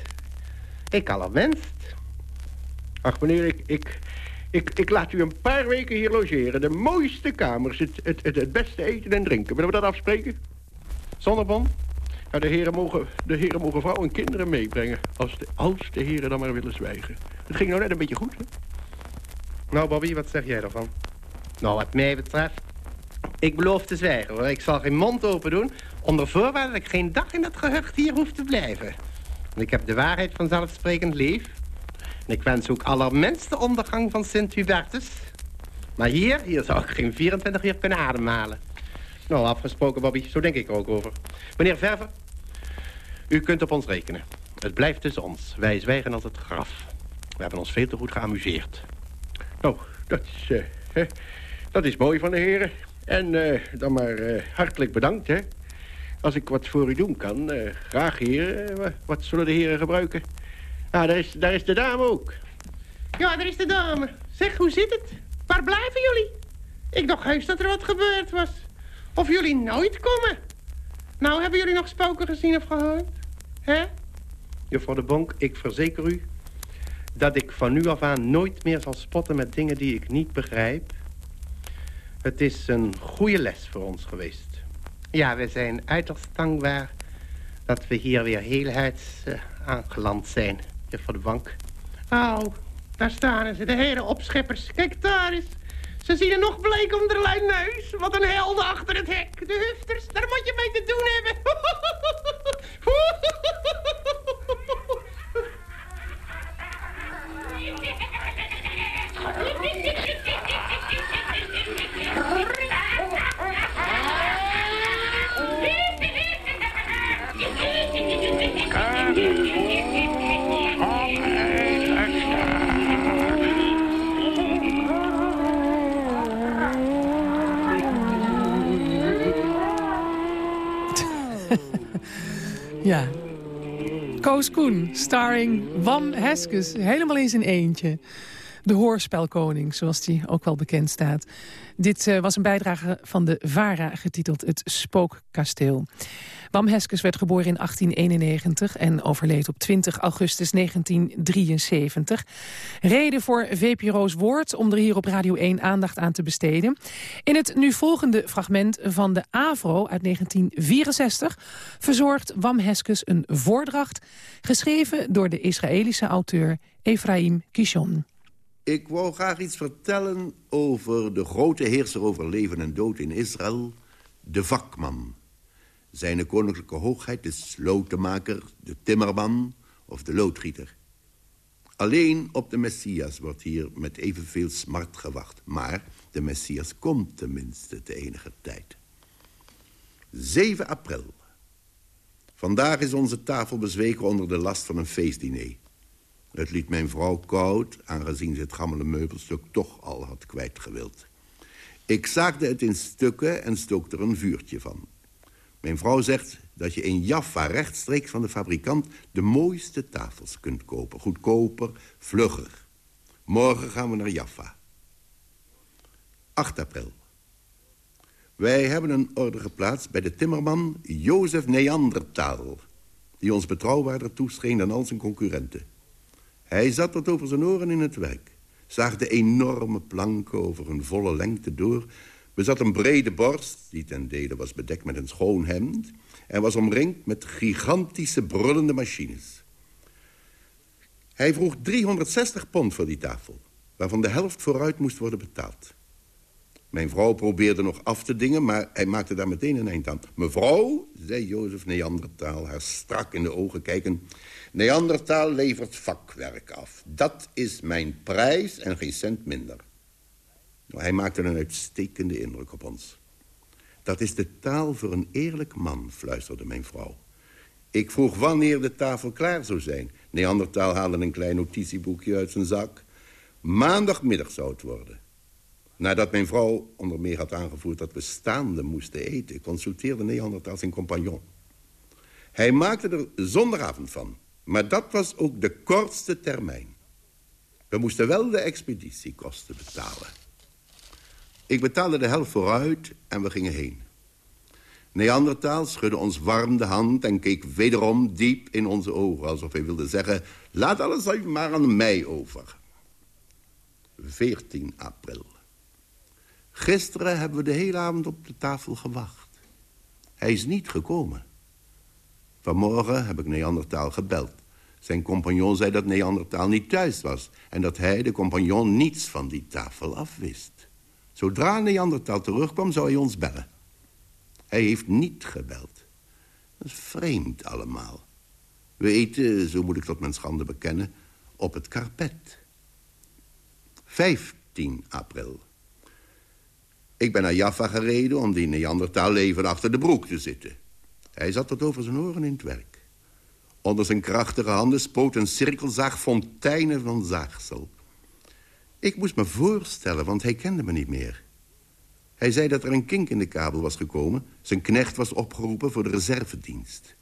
Ik allerminst. Ach, meneer, ik, ik, ik, ik laat u een paar weken hier logeren. De mooiste kamers, het, het, het, het beste eten en drinken. Willen we dat afspreken? Zonder bon? Ja, de, heren mogen, de heren mogen vrouwen en kinderen meebrengen. Als de, als de heren dan maar willen zwijgen. Het ging nou net een beetje goed, hè? Nou, Bobby, wat zeg jij ervan? Nou, wat mij betreft... Ik beloof te zwijgen, hoor. Ik zal geen mond open doen... onder voorwaarde dat ik geen dag in dat gehucht hier hoef te blijven. En ik heb de waarheid vanzelfsprekend lief. En ik wens ook allerminste ondergang van Sint-Hubertus. Maar hier, hier zou ik geen 24 uur kunnen ademhalen. Nou, afgesproken, Bobby. Zo denk ik er ook over. Meneer Verver, u kunt op ons rekenen. Het blijft tussen ons. Wij zwijgen als het graf. We hebben ons veel te goed geamuseerd. Nou, dat is, uh, dat is mooi van de heren. En uh, dan maar uh, hartelijk bedankt, hè. Als ik wat voor u doen kan, graag, heren. wat zullen de heren gebruiken? Ah, daar is, daar is de dame ook. Ja, daar is de dame. Zeg, hoe zit het? Waar blijven jullie? Ik dacht heus dat er wat gebeurd was. Of jullie nooit komen. Nou, hebben jullie nog spoken gezien of gehoord? Hè? Juffrouw de Bonk, ik verzeker u... dat ik van nu af aan nooit meer zal spotten met dingen die ik niet begrijp. Het is een goede les voor ons geweest. Ja, we zijn uiterst dankbaar dat we hier weer heelhuids uh, aangeland zijn, juffrouw de Bank. Oh, daar staan ze, de hele opscheppers. Kijk daar eens. Ze zien er nog bleek om de neus. Wat een helden achter het hek. De hufters, daar moet je mee te doen hebben. Ja. Koos Koen, starring Wam Heskes. Helemaal in zijn eentje. De hoorspelkoning, zoals die ook wel bekend staat. Dit uh, was een bijdrage van de VARA, getiteld Het Spookkasteel. Wam Heskes werd geboren in 1891 en overleed op 20 augustus 1973. Reden voor VPRO's Woord om er hier op Radio 1 aandacht aan te besteden. In het nu volgende fragment van de AVRO uit 1964... verzorgt Wam Heskes een voordracht... geschreven door de Israëlische auteur Ephraim Kishon. Ik wou graag iets vertellen over de grote heerser over leven en dood in Israël, de vakman. Zijn koninklijke hoogheid, de slotenmaker, de timmerman of de loodgieter. Alleen op de Messias wordt hier met evenveel smart gewacht. Maar de Messias komt tenminste te enige tijd. 7 april. Vandaag is onze tafel bezweken onder de last van een feestdiner. Het liet mijn vrouw koud, aangezien ze het gammele meubelstuk toch al had kwijtgewild. Ik zaagde het in stukken en stookte er een vuurtje van. Mijn vrouw zegt dat je in Jaffa rechtstreeks van de fabrikant... de mooiste tafels kunt kopen. Goedkoper, vlugger. Morgen gaan we naar Jaffa. 8 april. Wij hebben een orde geplaatst bij de timmerman Jozef Neandertaal... die ons betrouwbaarder toescheen dan al zijn concurrenten. Hij zat tot over zijn oren in het werk. Zaagde enorme planken over een volle lengte door... bezat een brede borst, die ten dele was bedekt met een schoon hemd... en was omringd met gigantische brullende machines. Hij vroeg 360 pond voor die tafel. waarvan de helft vooruit moest worden betaald. Mijn vrouw probeerde nog af te dingen, maar hij maakte daar meteen een eind aan. Mevrouw, zei Jozef Neandertaal, haar strak in de ogen kijken... Neandertaal levert vakwerk af. Dat is mijn prijs en geen cent minder. Nou, hij maakte een uitstekende indruk op ons. Dat is de taal voor een eerlijk man, fluisterde mijn vrouw. Ik vroeg wanneer de tafel klaar zou zijn. Neandertaal haalde een klein notitieboekje uit zijn zak. Maandagmiddag zou het worden. Nadat mijn vrouw onder meer had aangevoerd dat we staande moesten eten... consulteerde Neandertaal zijn compagnon. Hij maakte er zondagavond van. Maar dat was ook de kortste termijn. We moesten wel de expeditiekosten betalen. Ik betaalde de helft vooruit en we gingen heen. Neandertaal schudde ons warm de hand en keek wederom diep in onze ogen... alsof hij wilde zeggen, laat alles maar aan mij over. 14 april. Gisteren hebben we de hele avond op de tafel gewacht. Hij is niet gekomen. Vanmorgen heb ik Neandertaal gebeld. Zijn compagnon zei dat Neandertaal niet thuis was... en dat hij, de compagnon, niets van die tafel afwist. Zodra Neandertaal terugkwam, zou hij ons bellen. Hij heeft niet gebeld. Dat is vreemd allemaal. We eten, zo moet ik tot mijn schande bekennen, op het karpet. 15 april. Ik ben naar Jaffa gereden om die Neandertaal leven achter de broek te zitten. Hij zat tot over zijn oren in het werk. Onder zijn krachtige handen spoot een cirkelzaag fonteinen van zaagsel. Ik moest me voorstellen, want hij kende me niet meer. Hij zei dat er een kink in de kabel was gekomen. Zijn knecht was opgeroepen voor de reservedienst.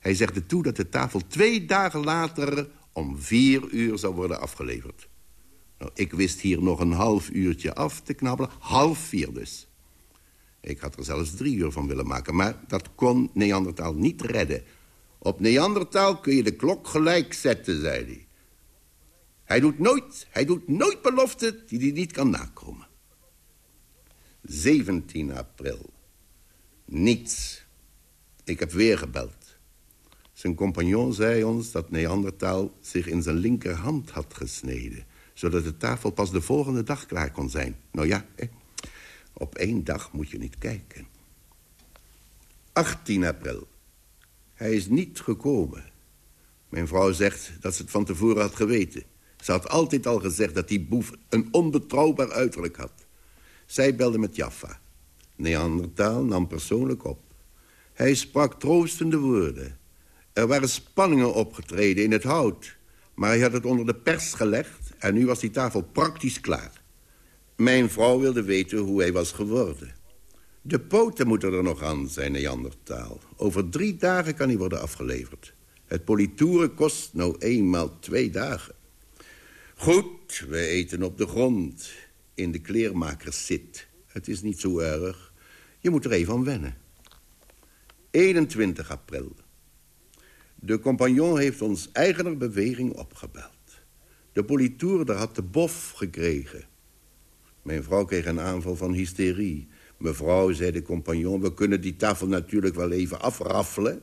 Hij zegde toe dat de tafel twee dagen later om vier uur zou worden afgeleverd. Nou, ik wist hier nog een half uurtje af te knabbelen. Half vier dus. Ik had er zelfs drie uur van willen maken, maar dat kon Neandertaal niet redden. Op Neandertaal kun je de klok gelijk zetten, zei hij. Hij doet nooit, hij doet nooit beloften die hij niet kan nakomen. 17 april. Niets. Ik heb weer gebeld. Zijn compagnon zei ons dat Neandertaal zich in zijn linkerhand had gesneden... zodat de tafel pas de volgende dag klaar kon zijn. Nou ja, op één dag moet je niet kijken. 18 april. Hij is niet gekomen. Mijn vrouw zegt dat ze het van tevoren had geweten. Ze had altijd al gezegd dat die boef een onbetrouwbaar uiterlijk had. Zij belde met Jaffa. Neandertaal nam persoonlijk op. Hij sprak troostende woorden. Er waren spanningen opgetreden in het hout. Maar hij had het onder de pers gelegd en nu was die tafel praktisch klaar. Mijn vrouw wilde weten hoe hij was geworden. De poten moeten er nog aan, zei Neandertaal. Over drie dagen kan hij worden afgeleverd. Het politoeren kost nou eenmaal twee dagen. Goed, we eten op de grond. In de kleermakers zit. Het is niet zo erg. Je moet er even aan wennen. 21 april. De compagnon heeft ons eigener beweging opgebeld. De politoerder had de bof gekregen. Mijn vrouw kreeg een aanval van hysterie. Mevrouw, zei de compagnon, we kunnen die tafel natuurlijk wel even afraffelen...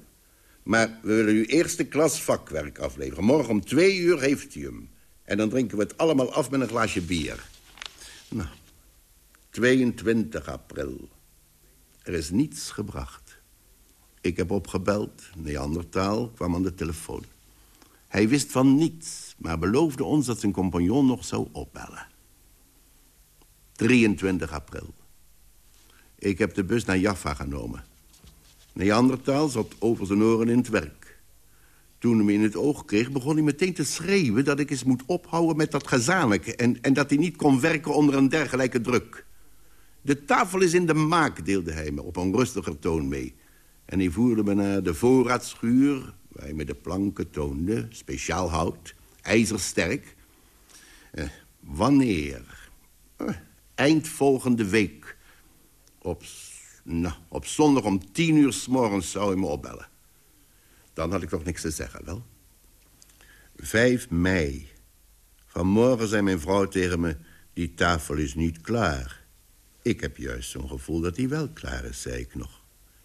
maar we willen u eerste klas vakwerk afleveren. Morgen om twee uur heeft u hem. En dan drinken we het allemaal af met een glaasje bier. Nou, 22 april. Er is niets gebracht. Ik heb opgebeld, Neandertaal kwam aan de telefoon. Hij wist van niets, maar beloofde ons dat zijn compagnon nog zou opbellen. 23 april. Ik heb de bus naar Jaffa genomen. Neandertaal zat over zijn oren in het werk. Toen hij me in het oog kreeg, begon hij meteen te schreeuwen... dat ik eens moet ophouden met dat gezamenlijke... En, en dat hij niet kon werken onder een dergelijke druk. De tafel is in de maak, deelde hij me op een rustiger toon mee. En hij voerde me naar de voorraadschuur... waar hij me de planken toonde, speciaal hout, ijzersterk. Eh, wanneer? Eh, eind volgende week. Op, nou, op zondag om tien uur s morgens zou hij me opbellen. Dan had ik toch niks te zeggen, wel? 5 mei. Vanmorgen zei mijn vrouw tegen me... die tafel is niet klaar. Ik heb juist zo'n gevoel dat die wel klaar is, zei ik nog.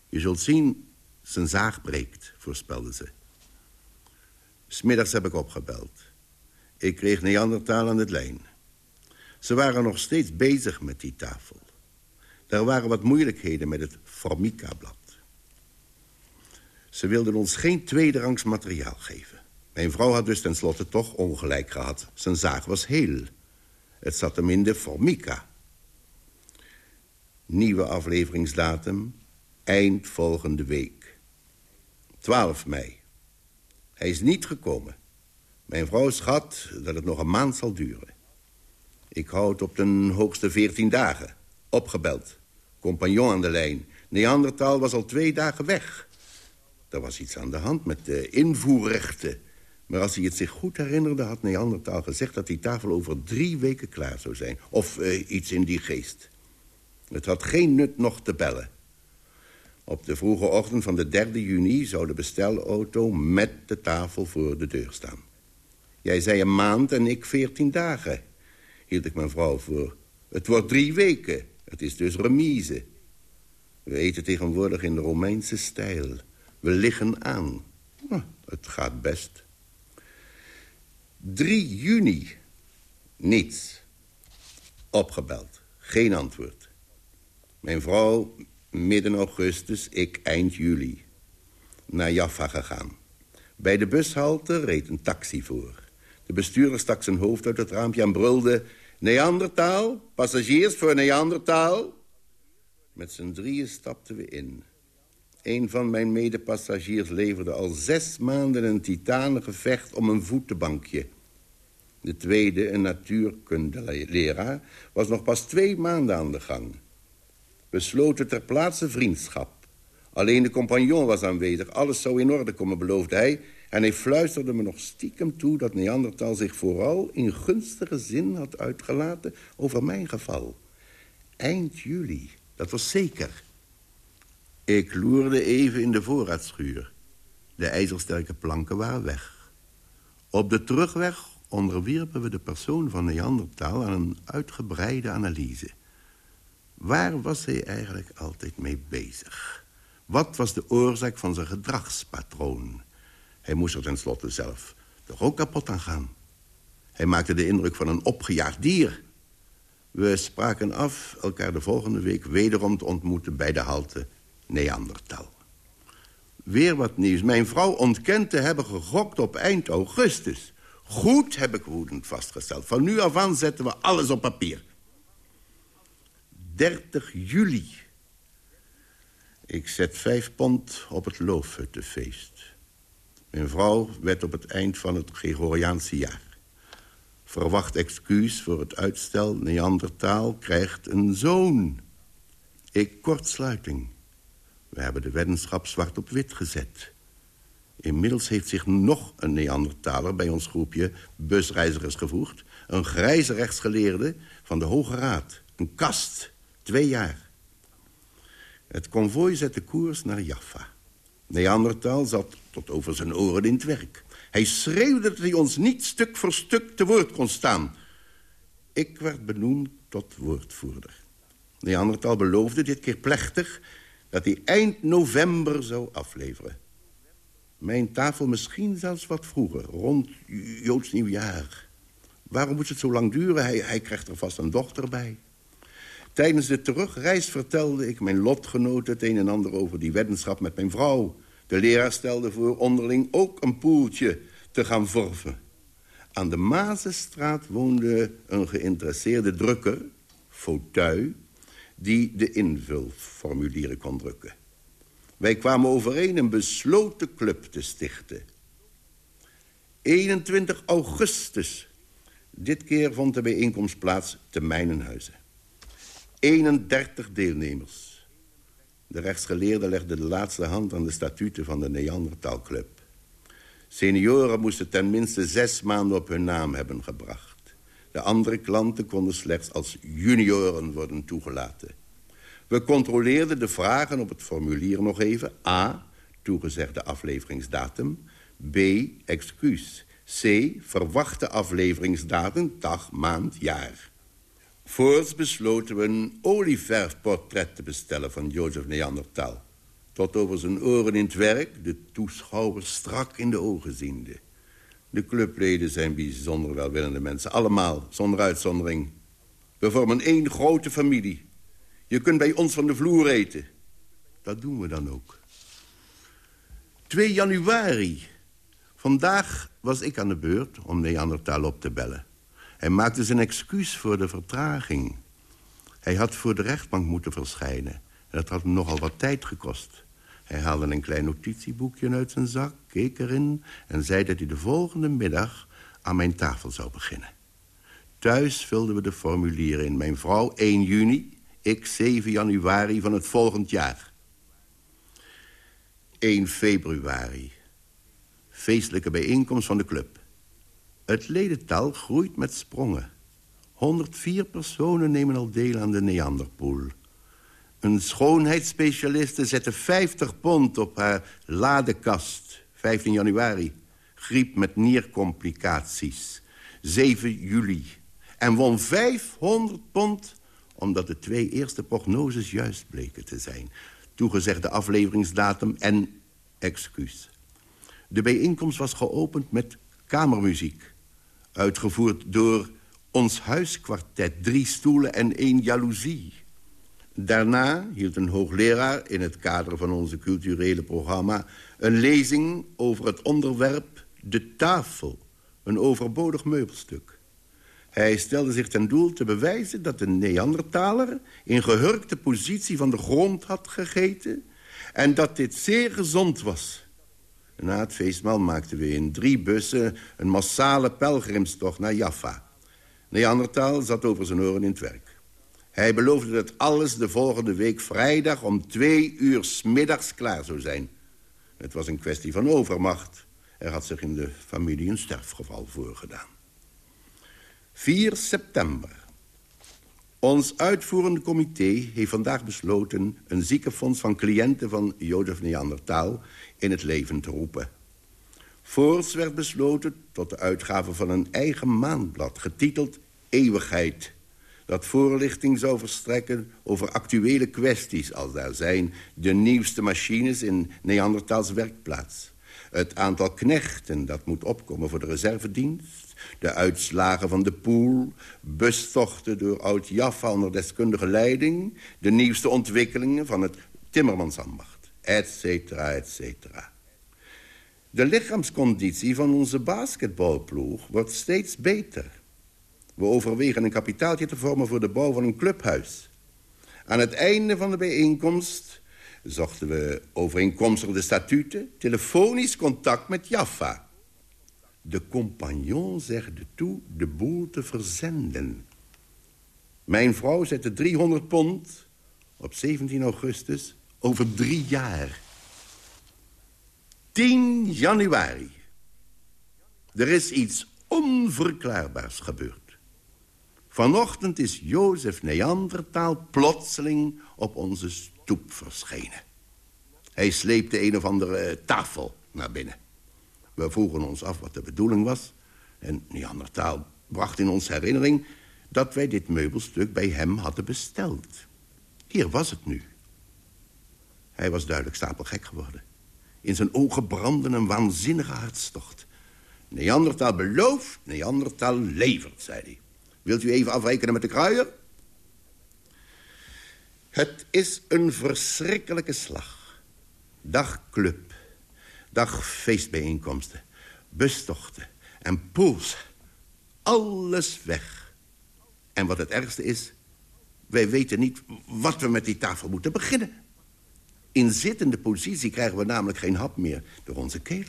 Je zult zien, zijn zaag breekt, voorspelde ze. Smiddags heb ik opgebeld. Ik kreeg Neandertaal aan het lijn. Ze waren nog steeds bezig met die tafel. Er waren wat moeilijkheden met het Formica-blad. Ze wilden ons geen tweederangs materiaal geven. Mijn vrouw had dus tenslotte toch ongelijk gehad. Zijn zaag was heel. Het zat hem in de Formica. Nieuwe afleveringsdatum, eind volgende week. 12 mei. Hij is niet gekomen. Mijn vrouw schat dat het nog een maand zal duren. Ik hou het op de hoogste 14 dagen. Opgebeld. Compagnon aan de lijn. Neandertal was al twee dagen weg. Er was iets aan de hand met de invoerrechten. Maar als hij het zich goed herinnerde, had Neandertal gezegd... dat die tafel over drie weken klaar zou zijn. Of uh, iets in die geest. Het had geen nut nog te bellen. Op de vroege ochtend van de 3 juni zou de bestelauto met de tafel voor de deur staan. Jij zei een maand en ik veertien dagen. Hield ik mijn vrouw voor. Het wordt drie weken. Het is dus remise. We eten tegenwoordig in de Romeinse stijl. We liggen aan. Nou, het gaat best. 3 juni. Niets. Opgebeld. Geen antwoord. Mijn vrouw midden augustus, ik eind juli. Naar Jaffa gegaan. Bij de bushalte reed een taxi voor. De bestuurder stak zijn hoofd uit het raampje en brulde... Neandertaal, passagiers voor Neandertaal. Met z'n drieën stapten we in. Een van mijn medepassagiers leverde al zes maanden een titanengevecht om een voetenbankje. De tweede, een natuurkundeleraar, was nog pas twee maanden aan de gang. We sloten ter plaatse vriendschap. Alleen de compagnon was aanwezig. Alles zou in orde komen, beloofde hij. En hij fluisterde me nog stiekem toe dat Neandertal zich vooral in gunstige zin had uitgelaten over mijn geval. Eind juli, dat was zeker. Ik loerde even in de voorraadschuur. De ijzersterke planken waren weg. Op de terugweg onderwierpen we de persoon van Neandertal aan een uitgebreide analyse. Waar was hij eigenlijk altijd mee bezig? Wat was de oorzaak van zijn gedragspatroon? Hij moest er tenslotte zelf toch ook kapot aan gaan. Hij maakte de indruk van een opgejaagd dier. We spraken af elkaar de volgende week wederom te ontmoeten... bij de halte Neandertal. Weer wat nieuws. Mijn vrouw ontkent te hebben gegokt op eind augustus. Goed, heb ik woedend vastgesteld. Van nu af aan zetten we alles op papier. 30 juli. Ik zet vijf pond op het loofhuttenfeest. Mijn vrouw werd op het eind van het Gregoriaanse jaar. Verwacht excuus voor het uitstel. Neandertaal krijgt een zoon. Ik kortsluiting. We hebben de weddenschap zwart op wit gezet. Inmiddels heeft zich nog een Neandertaler bij ons groepje busreizigers gevoegd. Een grijze rechtsgeleerde van de Hoge Raad. Een kast Twee jaar. Het konvooi zette koers naar Jaffa. Neandertal zat tot over zijn oren in het werk. Hij schreeuwde dat hij ons niet stuk voor stuk te woord kon staan. Ik werd benoemd tot woordvoerder. Neandertal beloofde dit keer plechtig... dat hij eind november zou afleveren. Mijn tafel misschien zelfs wat vroeger, rond Joods nieuwjaar. Waarom moet het zo lang duren? Hij, hij krijgt er vast een dochter bij. Tijdens de terugreis vertelde ik mijn lotgenoten het een en ander over die weddenschap met mijn vrouw. De leraar stelde voor onderling ook een poeltje te gaan vorven. Aan de Mazenstraat woonde een geïnteresseerde drukker, Fauteuil, die de invulformulieren kon drukken. Wij kwamen overeen een besloten club te stichten. 21 augustus. Dit keer vond de bijeenkomst plaats te Mijnenhuizen. 31 deelnemers. De rechtsgeleerde legde de laatste hand aan de statuten van de Neandertalclub. Senioren moesten ten minste zes maanden op hun naam hebben gebracht. De andere klanten konden slechts als junioren worden toegelaten. We controleerden de vragen op het formulier nog even. A. Toegezegde afleveringsdatum. B. Excuus. C. Verwachte afleveringsdatum, dag, maand, jaar. Voorts besloten we een olieverfportret te bestellen van Jozef Neandertal. Tot over zijn oren in het werk, de toeschouwer strak in de ogen ziende. De clubleden zijn bijzonder welwillende mensen, allemaal, zonder uitzondering. We vormen één grote familie. Je kunt bij ons van de vloer eten. Dat doen we dan ook. 2 januari. Vandaag was ik aan de beurt om Neandertal op te bellen. Hij maakte zijn excuus voor de vertraging. Hij had voor de rechtbank moeten verschijnen. En dat had hem nogal wat tijd gekost. Hij haalde een klein notitieboekje uit zijn zak, keek erin... en zei dat hij de volgende middag aan mijn tafel zou beginnen. Thuis vulden we de formulieren in. Mijn vrouw 1 juni, ik 7 januari van het volgend jaar. 1 februari. Feestelijke bijeenkomst van de club. Het ledental groeit met sprongen. 104 personen nemen al deel aan de Neanderpool. Een schoonheidsspecialiste zette 50 pond op haar ladekast. 15 januari. Griep met niercomplicaties. 7 juli. En won 500 pond omdat de twee eerste prognoses juist bleken te zijn. Toegezegde afleveringsdatum en excuus. De bijeenkomst was geopend met kamermuziek. Uitgevoerd door ons huiskwartet, drie stoelen en één jaloezie. Daarna hield een hoogleraar in het kader van onze culturele programma... een lezing over het onderwerp de tafel. Een overbodig meubelstuk. Hij stelde zich ten doel te bewijzen dat de Neandertaler... in gehurkte positie van de grond had gegeten... en dat dit zeer gezond was. Na het feestmaal maakten we in drie bussen... een massale pelgrimstocht naar Jaffa. Neandertaal zat over zijn oren in het werk. Hij beloofde dat alles de volgende week vrijdag... om twee uur s middags klaar zou zijn. Het was een kwestie van overmacht. Er had zich in de familie een sterfgeval voorgedaan. 4 september. Ons uitvoerende comité heeft vandaag besloten... een ziekenfonds van cliënten van Jozef Neandertaal in het leven te roepen. Voorts werd besloten tot de uitgave van een eigen maandblad... getiteld Eeuwigheid. Dat voorlichting zou verstrekken over actuele kwesties... als daar zijn de nieuwste machines in Neandertaals werkplaats. Het aantal knechten dat moet opkomen voor de reservedienst... de uitslagen van de pool... bustochten door oud-Jaffa onder deskundige leiding... de nieuwste ontwikkelingen van het timmermansambacht, et cetera, et cetera. De lichaamsconditie van onze basketbalploeg wordt steeds beter. We overwegen een kapitaaltje te vormen voor de bouw van een clubhuis. Aan het einde van de bijeenkomst zochten we overeenkomstig de statuten... telefonisch contact met Jaffa. De compagnon zegde toe de boel te verzenden. Mijn vrouw zette 300 pond op 17 augustus over drie jaar. 10 januari. Er is iets onverklaarbaars gebeurd. Vanochtend is Jozef Neandertaal plotseling op onze stoep verschenen. Hij sleepte een of andere tafel naar binnen. We vroegen ons af wat de bedoeling was... en Neandertaal bracht in ons herinnering... dat wij dit meubelstuk bij hem hadden besteld. Hier was het nu. Hij was duidelijk stapelgek geworden. In zijn ogen brandde een waanzinnige hartstocht. Neandertaal belooft, Neandertaal levert, zei hij. Wilt u even afrekenen met de kruier? Het is een verschrikkelijke slag. Dag club, dag feestbijeenkomsten, bustochten en pools. Alles weg. En wat het ergste is, wij weten niet wat we met die tafel moeten beginnen. In zittende positie krijgen we namelijk geen hap meer door onze keel.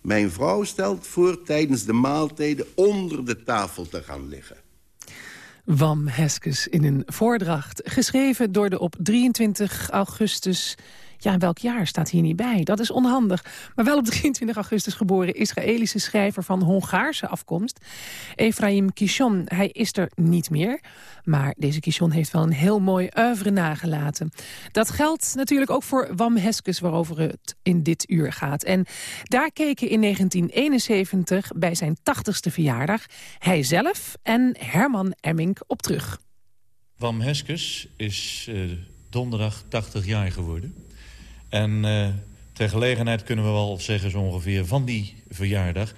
Mijn vrouw stelt voor tijdens de maaltijden onder de tafel te gaan liggen. Wam Heskes in een voordracht. Geschreven door de op 23 augustus ja, welk jaar staat hier niet bij? Dat is onhandig. Maar wel op 23 augustus geboren Israëlische schrijver van Hongaarse afkomst. Ephraim Kishon, hij is er niet meer. Maar deze Kishon heeft wel een heel mooi oeuvre nagelaten. Dat geldt natuurlijk ook voor Wam Heskes, waarover het in dit uur gaat. En daar keken in 1971 bij zijn 80ste verjaardag... hij zelf en Herman Emmink op terug. Wam Heskes is uh, donderdag 80 jaar geworden. En uh, ter gelegenheid kunnen we wel zeggen zo ongeveer van die verjaardag...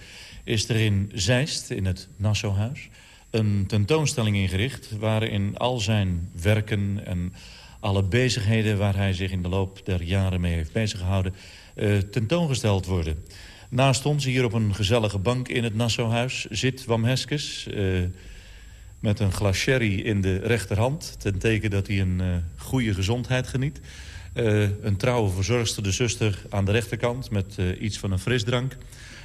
is er in Zeist, in het Nassauhuis, een tentoonstelling ingericht... waarin al zijn werken en alle bezigheden... waar hij zich in de loop der jaren mee heeft beziggehouden... Uh, tentoongesteld worden. Naast ons, hier op een gezellige bank in het Nassauhuis... zit Wam Heskes uh, met een glas sherry in de rechterhand... ten teken dat hij een goede gezondheid geniet. Een trouwe verzorgster, de zuster aan de rechterkant... met iets van een frisdrank.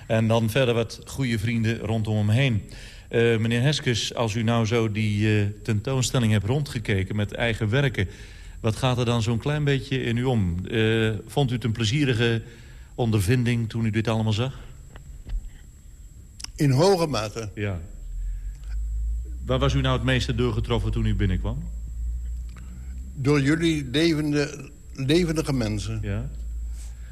En dan verder wat goede vrienden rondom hem heen. Uh, meneer Heskes, als u nou zo die uh, tentoonstelling hebt rondgekeken met eigen werken... wat gaat er dan zo'n klein beetje in u om? Uh, vond u het een plezierige ondervinding toen u dit allemaal zag? In hoge mate. Ja. Waar was u nou het meeste doorgetroffen toen u binnenkwam? Door jullie levende, levendige mensen. Ja.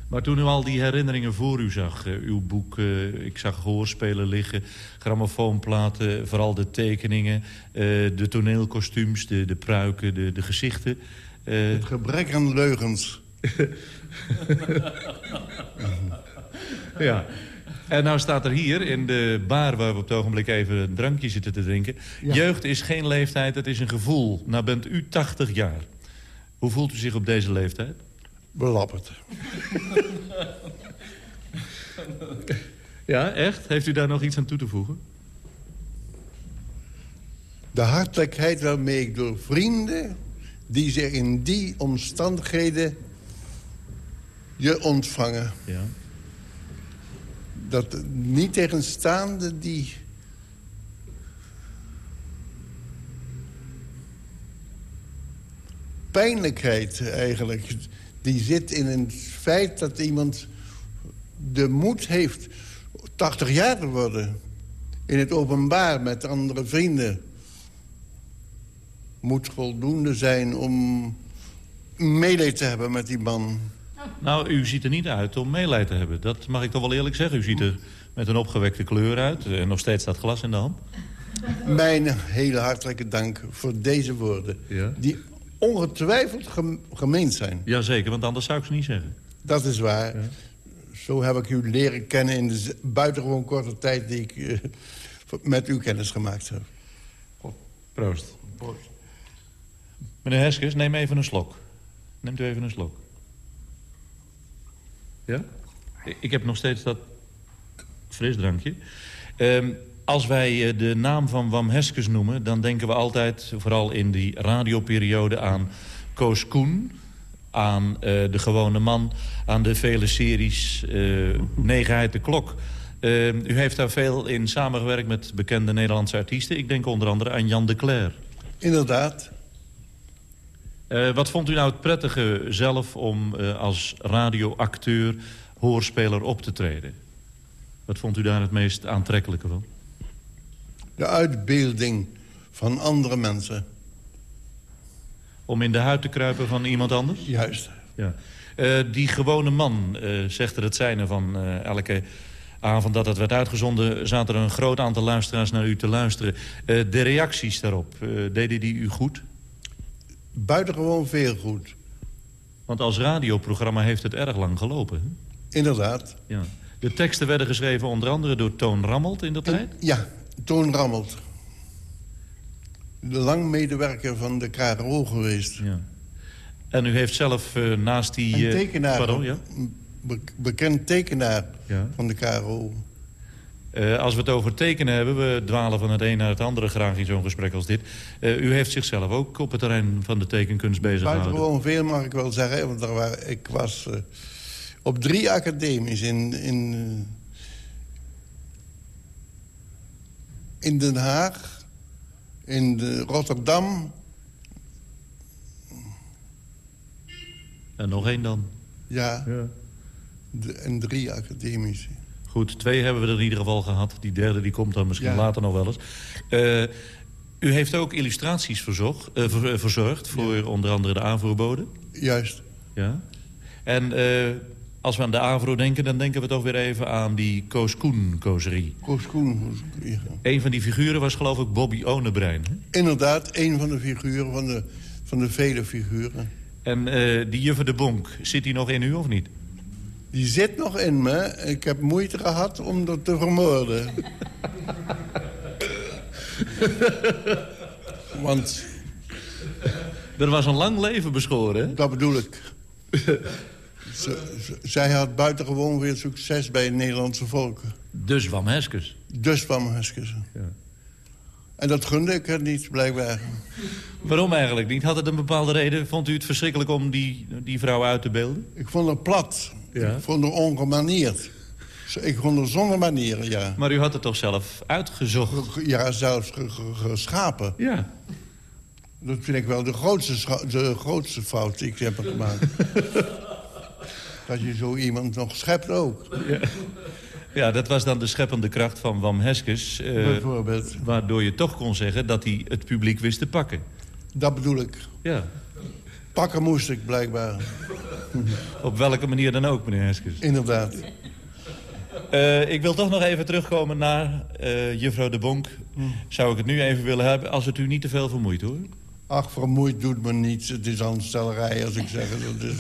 Maar toen u al die herinneringen voor u zag, uh, uw boek, uh, ik zag gehoorspelen liggen... grammofoonplaten, vooral de tekeningen, uh, de toneelkostuums, de, de pruiken, de, de gezichten... Het gebrek aan leugens. ja. En nou staat er hier in de bar waar we op het ogenblik even een drankje zitten te drinken... Ja. jeugd is geen leeftijd, het is een gevoel. Nou bent u 80 jaar. Hoe voelt u zich op deze leeftijd? belapperd. ja, echt? Heeft u daar nog iets aan toe te voegen? De hartelijkheid waarmee ik door vrienden... die zich in die omstandigheden je ontvangen. Ja. Dat niet tegenstaande die... pijnlijkheid eigenlijk die zit in het feit dat iemand de moed heeft 80 jaar te worden. In het openbaar met andere vrienden. Moet voldoende zijn om meeleid te hebben met die man. Nou, u ziet er niet uit om meeleid te hebben. Dat mag ik toch wel eerlijk zeggen. U ziet er met een opgewekte kleur uit. En nog steeds dat glas in de hand. Mijn hele hartelijke dank voor deze woorden. Ja? Die ongetwijfeld gem gemeend zijn. Jazeker, want anders zou ik ze niet zeggen. Dat is waar. Ja. Zo heb ik u leren kennen in de buitengewoon korte tijd... die ik uh, met u kennis gemaakt heb. Proost. Proost. Meneer Heskes, neem even een slok. Neemt u even een slok. Ja? Ik heb nog steeds dat frisdrankje. Um, als wij eh, de naam van Wam Heskes noemen... dan denken we altijd, vooral in die radioperiode... aan Koos Koen, aan uh, De Gewone Man... aan de vele series uh, Negenheid de Klok. Uh, u heeft daar veel in samengewerkt met bekende Nederlandse artiesten. Ik denk onder andere aan Jan de Cler. Inderdaad. Wat vond u nou het prettige zelf om als radioacteur, hoorspeler op te treden? Wat vond u daar het meest aantrekkelijke van? De uitbeelding van andere mensen. Om in de huid te kruipen van iemand anders? Juist. Ja. Uh, die gewone man, uh, zegt er het zijne van uh, elke avond dat het werd uitgezonden... zaten er een groot aantal luisteraars naar u te luisteren. de reacties daarop, deden die u goed? Buitengewoon veel goed. Want als radioprogramma heeft het erg lang gelopen. Hè? Inderdaad. Ja. De teksten werden geschreven onder andere door Toon Rammelt in dat tijd? Ja, Toon Rammelt. Lang medewerker van de KRO geweest. Ja. En u heeft zelf uh, naast die... Een tekenaar. Pardon, ja? Be bekend tekenaar ja. van de KRO. Uh, als we het over tekenen hebben, we dwalen van het een naar het andere graag in zo'n gesprek als dit. Uh, u heeft zichzelf ook op het terrein van de tekenkunst bezig gehouden. Buitengewoon veel mag ik wel zeggen. Want er waren, ik was op drie academies in, in in Den Haag, in de Rotterdam. En nog één dan? Ja, ja. De, en drie academische. Goed, twee hebben we er in ieder geval gehad. Die derde die komt dan misschien ja. later nog wel eens. Uh, u heeft ook illustraties verzocht, uh, ver, verzorgd voor ja. onder andere de aanvoerboden. Juist. Ja. En uh, als we aan de AVRO denken, dan denken we toch weer even aan die Koos Koen-kozerie. Koos Koen, ja. Een van die figuren was geloof ik Bobby Onebrein. Hè? Inderdaad, een van de figuren, van de, van de vele figuren. En uh, die juffer de Bonk, zit die nog in u of niet? Die zit nog in me. Ik heb moeite gehad om dat te vermoorden. Want... Er was een lang leven beschoren, hè? Dat bedoel ik. zij had buitengewoon veel succes bij het Nederlandse volk. Dus Wam Heskes. Dus Wam Heskes. Ja. En dat gunde ik er niet, blijkbaar. Waarom eigenlijk niet? Had het een bepaalde reden? Vond u het verschrikkelijk om die, die vrouw uit te beelden? Ik vond haar plat. Ja. Ik vond haar ongemanierd. Ik vond haar zonder manieren, ja. Maar u had het toch zelf uitgezocht? Ja, zelfs geschapen. Ja. Dat vind ik wel de grootste, de grootste fout die ik heb gemaakt. dat je zo iemand nog schept ook. Ja. Ja, dat was dan de scheppende kracht van Wam Heskes. Uh, Bijvoorbeeld. Waardoor je toch kon zeggen dat hij het publiek wist te pakken. Dat bedoel ik. Ja. Pakken moest ik, blijkbaar. Op welke manier dan ook, meneer Heskes. Inderdaad. Uh, ik wil toch nog even terugkomen naar uh, juffrouw de Bonk. Hmm. Zou ik het nu even willen hebben, als het u niet te veel vermoeit, hoor. Ach, vermoeid doet me niets. Het is aanstellerij als ik zeg. Dat is,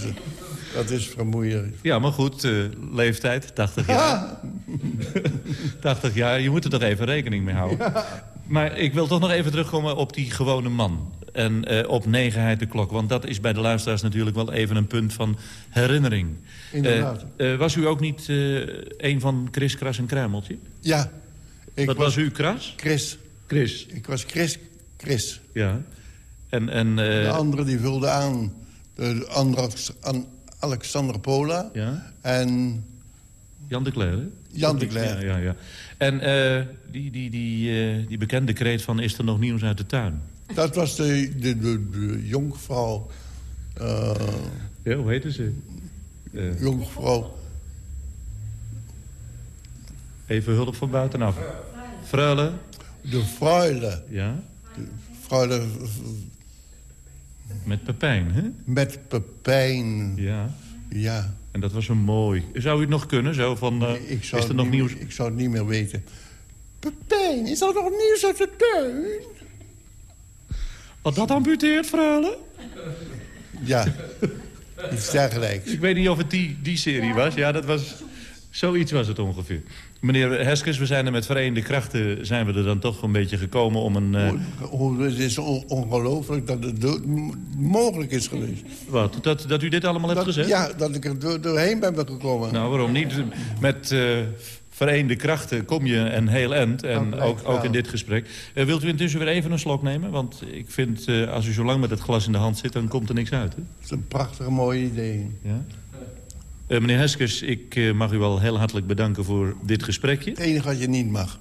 dat is vermoeiend. Ja, maar goed, uh, leeftijd, 80 jaar. 80 jaar, je moet er toch even rekening mee houden. Maar ik wil toch nog even terugkomen op die gewone man. En uh, op negenheid de klok. Want dat is bij de luisteraars natuurlijk wel even een punt van herinnering. Inderdaad. Uh, was u ook niet een van Chris, Kras en Kruimeltje? Ja. Ik Wat was, was u, Kras? Chris. Chris. Ik was Chris. Chris. Ja. En, en, de andere die vulde aan. De andere, Alexander Pola. Ja. En... Jan de Cler, Jan de Cler. Ja, ja, ja. En uh, die, die, die, uh, die bekende kreet van... is er nog nieuws uit de tuin? Dat was de, de, de, de jonkvrouw... Uh, ja, hoe heette ze? jonkvrouw... Even hulp van buitenaf. Freule? De Freule. Ja? De Freule met Pepijn, hè? Met Pepijn. Ja. Ja. En dat was een mooi. Zou u het nog kunnen? Zo van, uh, ik zou is er nog nieuws? Ik zou het niet meer weten. Pepijn, is er nog nieuws uit de tuin? Wat dat amputeert, vrouwen? Ja, iets dergelijks. Ik weet niet of het die, die serie was. Ja, dat was... Zoiets was het ongeveer. Meneer Heskes, we zijn er met verenigde krachten... zijn we er dan toch een beetje gekomen om een... Uh... het is ongelooflijk dat het mogelijk is geweest. Wat? Dat, dat u dit allemaal hebt gezegd? Ja, dat ik er doorheen ben gekomen. Nou, waarom niet? Met uh, verenigde krachten kom je een heel eind. En ook, ook in dit gesprek. Uh, wilt u intussen weer even een slok nemen? Want ik vind, als u zo lang met het glas in de hand zit... dan komt er niks uit. Hè? Dat is een prachtig mooi idee. Ja? Uh, meneer Heskes, ik uh, mag u wel heel hartelijk bedanken voor dit gesprekje. Het enige wat je niet mag.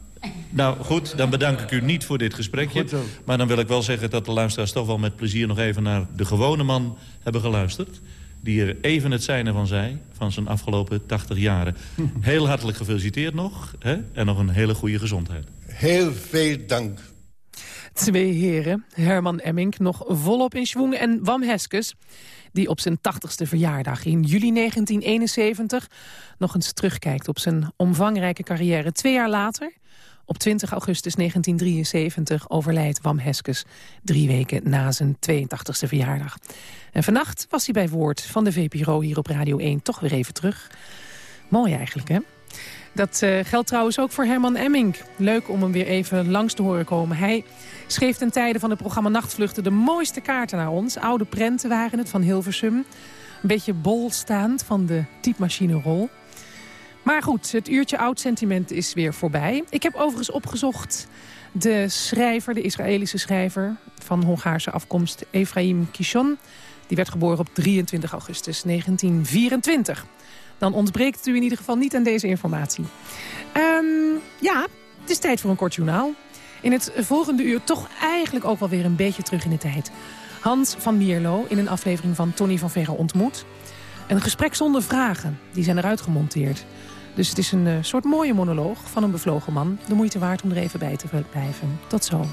Nou, goed, dan bedank ik u niet voor dit gesprekje. Maar dan wil ik wel zeggen dat de luisteraars toch wel met plezier... nog even naar de gewone man hebben geluisterd. Die er even het zijne van zei, van zijn afgelopen 80 jaren. Heel hartelijk gefeliciteerd nog. Hè? En nog een hele goede gezondheid. Heel veel dank. Twee heren, Herman Emmink, nog volop in schwung en Wam Heskes die op zijn 80ste verjaardag in juli 1971 nog eens terugkijkt op zijn omvangrijke carrière. Twee jaar later, op 20 augustus 1973, overlijdt Wam Heskes drie weken na zijn 82ste verjaardag. En vannacht was hij bij woord van de VPRO hier op Radio 1 toch weer even terug. Mooi eigenlijk, hè? Dat uh, geldt trouwens ook voor Herman Emmink. Leuk om hem weer even langs te horen komen. Hij schreef ten tijde van het programma Nachtvluchten de mooiste kaarten naar ons. Oude prenten waren het van Hilversum. Een beetje bolstaand van de typemachine-rol. Maar goed, het uurtje oud sentiment is weer voorbij. Ik heb overigens opgezocht de schrijver, de Israëlische schrijver... van Hongaarse afkomst, Efraim Kishon. Die werd geboren op 23 augustus 1924 dan ontbreekt u in ieder geval niet aan deze informatie. Um, ja, het is tijd voor een kort journaal. In het volgende uur toch eigenlijk ook wel weer een beetje terug in de tijd. Hans van Mierlo in een aflevering van Tony van Verre ontmoet. Een gesprek zonder vragen, die zijn eruit gemonteerd. Dus het is een uh, soort mooie monoloog van een bevlogen man. De moeite waard om er even bij te blijven. Tot zo.